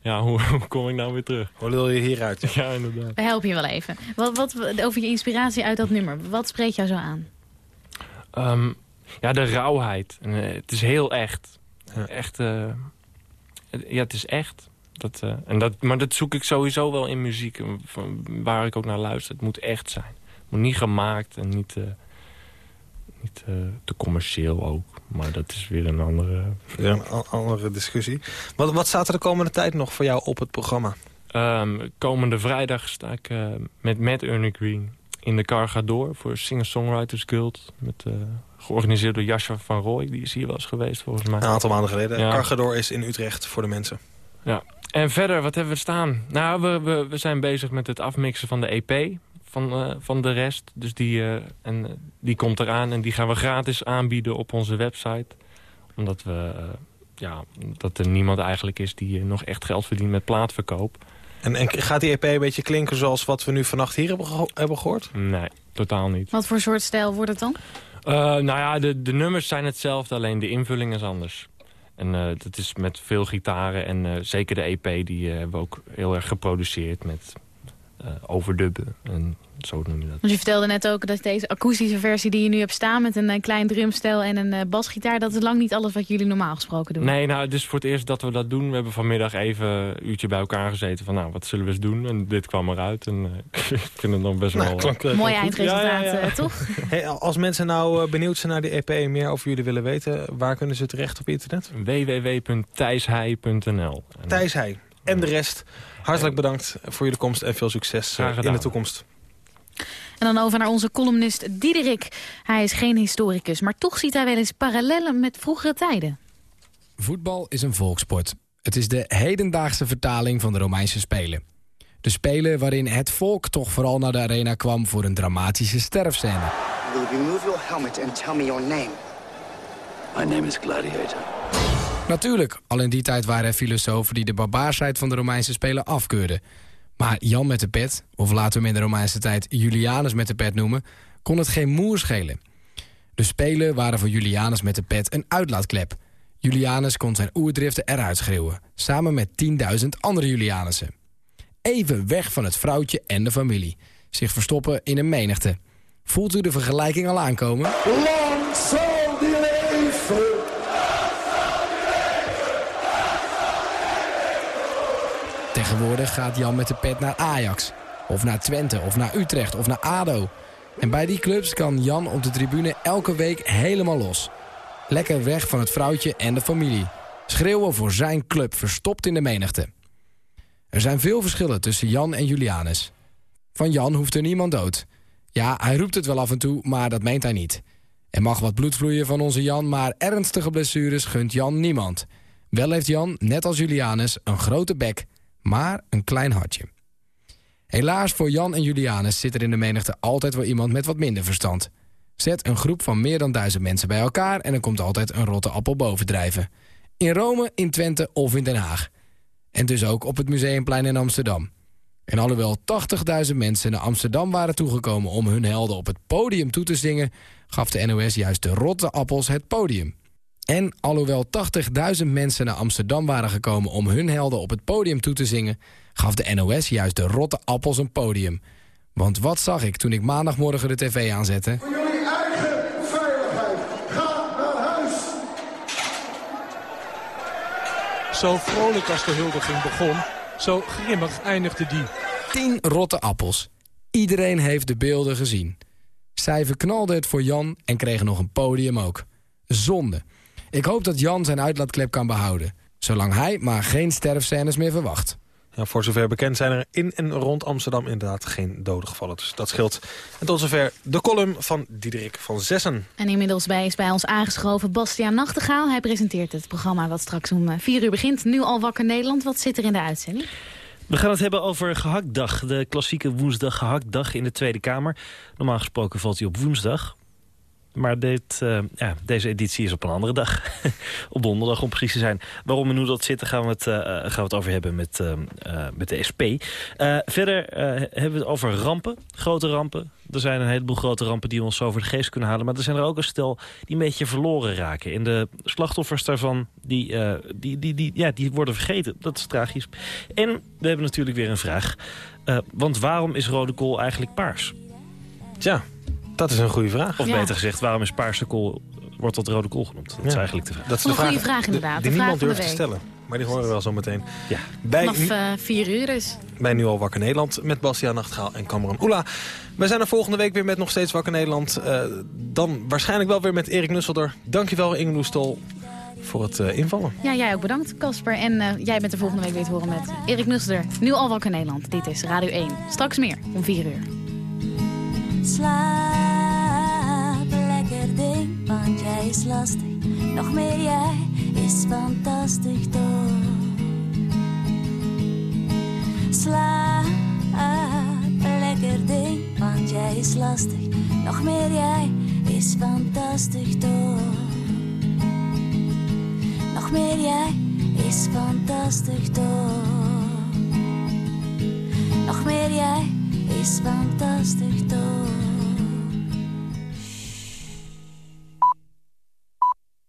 ja, hoe, hoe kom ik nou weer terug? Hoe lul je hieruit? Ja, inderdaad. We helpen je wel even. Wat, wat, over je inspiratie uit dat nummer. Wat spreekt jou zo aan? Ehm, ja, de rauwheid. En, eh, het is heel echt. Echt, eh, het- ja, het is echt. Dat, eh, en dat, maar dat zoek ik sowieso wel in muziek, van, waar ik ook naar luister. Het moet echt zijn. Het moet niet gemaakt en niet, eh, niet eh, te commercieel ook. Maar dat is weer een andere... Ja, een andere discussie. Wat, wat staat er de komende tijd nog voor jou op het programma? Ehm, komende vrijdag sta ik eh, met, met Ernie Green in de car gaat door voor Singer-Songwriters Guild. Met, eh, georganiseerd door Jascha van Rooij. Die is hier wel eens geweest volgens mij. Een aantal maanden geleden. Ja. Cargador is in Utrecht voor de mensen. Ja. En verder, wat hebben we staan? Nou, we, we, we zijn bezig met het afmixen van de EP van, eh, van de rest. Dus die, eh, en, eh, die komt eraan en die gaan we gratis aanbieden op onze website. Omdat we, ja, dat er niemand eigenlijk is die nog echt geld verdient met plaatverkoop. En, en gaat die EP een beetje klinken zoals wat we nu vannacht hier hebben, geho- hebben gehoord? Nee, totaal niet. Wat voor soort stijl wordt het dan? Eh, nou ja, de, de nummers zijn hetzelfde, alleen de invulling is anders. En eh, dat is met veel gitaren en eh, zeker de EP die hebben we ook heel erg geproduceerd met overdubben. En zo noem je dat. Want je vertelde net ook dat deze akoestische versie die je nu hebt staan... met een, eh, klein drumstel en een eh, basgitaar... dat is lang niet alles wat jullie normaal gesproken doen. Nee, nou, het is voor het eerst dat we dat doen. We hebben vanmiddag even een uurtje bij elkaar gezeten van, nou, wat zullen we eens doen? En dit kwam eruit en eh, ik vind het nog best Nou, wel... klank, eh, Mooi eindresultaat, Ja, ja, ja. eh, toch? Hey, als mensen nou eh, benieuwd zijn naar die EP en meer over jullie willen weten... waar kunnen ze terecht op internet? www.thijshei.nl Thijs Heij. En de rest, hartelijk bedankt voor jullie komst en veel succes eh, in de toekomst. En dan over naar onze columnist Diederik. Hij is geen historicus, maar toch ziet hij wel eens parallellen met vroegere tijden. Voetbal is een volkssport. Het is de hedendaagse vertaling van de Romeinse Spelen. De Spelen waarin het volk toch vooral naar de arena kwam voor een dramatische sterfscène. Will remove your helmet and tell me your name. My name is Gladiator. Natuurlijk, al in die tijd waren er filosofen die de barbaarsheid van de Romeinse Spelen afkeurden. Maar Jan met de pet, of laten we hem in de Romeinse tijd Julianus met de pet noemen, kon het geen moer schelen. De Spelen waren voor Julianus met de pet een uitlaatklep. Julianus kon zijn oerdriften eruit schreeuwen, samen met 10.000 andere Julianussen. Even weg van het vrouwtje en de familie. Zich verstoppen in een menigte. Voelt u de vergelijking al aankomen? Lang Tegenwoordig gaat Jan met de pet naar Ajax. Of naar Twente, of naar Utrecht, of naar ADO. En bij die clubs kan Jan op de tribune elke week helemaal los. Lekker weg van het vrouwtje en de familie. Schreeuwen voor zijn club, verstopt in de menigte. Er zijn veel verschillen tussen Jan en Julianus. Van Jan hoeft er niemand dood. Ja, hij roept het wel af en toe, maar dat meent hij niet. Er mag wat bloed vloeien van onze Jan, maar ernstige blessures gunt Jan niemand. Wel heeft Jan, net als Julianus, een grote bek, maar een klein hartje. Helaas voor Jan en Julianus zit er in de menigte altijd wel iemand met wat minder verstand. Zet een groep van meer dan duizend mensen bij elkaar... en er komt altijd een rotte appel bovendrijven. In Rome, in Twente of in Den Haag. En dus ook op het Museumplein in Amsterdam. En alhoewel 80.000 mensen naar Amsterdam waren toegekomen... om hun helden op het podium toe te zingen... gaf de NOS juist de rotte appels het podium. En alhoewel 80.000 mensen naar Amsterdam waren gekomen... om hun helden op het podium toe te zingen... gaf de NOS juist de rotte appels een podium. Want wat zag ik toen ik maandagmorgen de tv aanzette? Voor jullie eigen veiligheid. Ga naar huis. Zo vrolijk als de huldiging begon, zo grimmig eindigde die. 10 rotte appels. Iedereen heeft de beelden gezien. Zij verknalden het voor Jan en kregen nog een podium ook. Zonde. Ik hoop dat Jan zijn uitlaatklep kan behouden. Zolang hij maar geen sterfscènes meer verwacht. Ja, voor zover bekend zijn er in en rond Amsterdam inderdaad geen doden gevallen. Dus dat scheelt. En tot zover de column van Diederik van Zessen. En inmiddels bij is bij ons aangeschoven Bastiaan Nachtegaal. Hij presenteert het programma wat straks om eh, vier uur begint. Nu al wakker Nederland. Wat zit er in de uitzending? We gaan het hebben over gehaktdag. De klassieke woensdag gehaktdag in de Tweede Kamer. Normaal gesproken valt hij op woensdag. Maar dit, eh, ja, deze editie is op een andere dag. op donderdag om precies te zijn. Waarom en hoe dat zit, gaan we het, eh, gaan we het over hebben met, eh, eh, met de SP. Eh, verder eh, hebben we het over rampen. Grote rampen. Er zijn een heleboel grote rampen die ons zo voor de geest kunnen halen. Maar er zijn er ook een stel die een beetje verloren raken. En de slachtoffers daarvan, die, eh, die, die, die, ja, die worden vergeten. Dat is tragisch. En we hebben natuurlijk weer een vraag. Eh, want waarom is rode kool eigenlijk paars? Tja, dat is een goede vraag. Of Ja. beter gezegd, waarom is paarse kool wordt dat rode kool genoemd. Dat is eigenlijk de vraag. Dat is Een de goede vraag, die- inderdaad, Die niemand durft te stellen. Maar die horen we wel zo meteen. Ja. Bij, Vanaf eh, vier uur dus. bij Nu Al Wakker Nederland met Bastiaan Nachtgaal en Cameron Oela. We zijn er volgende week weer met Nog Steeds Wakker Nederland. Eh, dan waarschijnlijk wel weer met Erik Nusselder. Dankjewel Ingeloes Stol voor het eh, invallen. Ja, jij ook bedankt, Casper. En eh, jij bent er volgende week weer te horen met Erik Nusselder. Nu al wakker Nederland. Dit is Radio 1. Straks meer om 4 uur. Slaap lekker ding, want jij is lastig. Nog meer jij is fantastisch toch. Slaap lekker ding, want jij is lastig. Nog meer jij is fantastisch toch. Nog meer jij is fantastisch toch. Nog meer jij is fantastisch toch?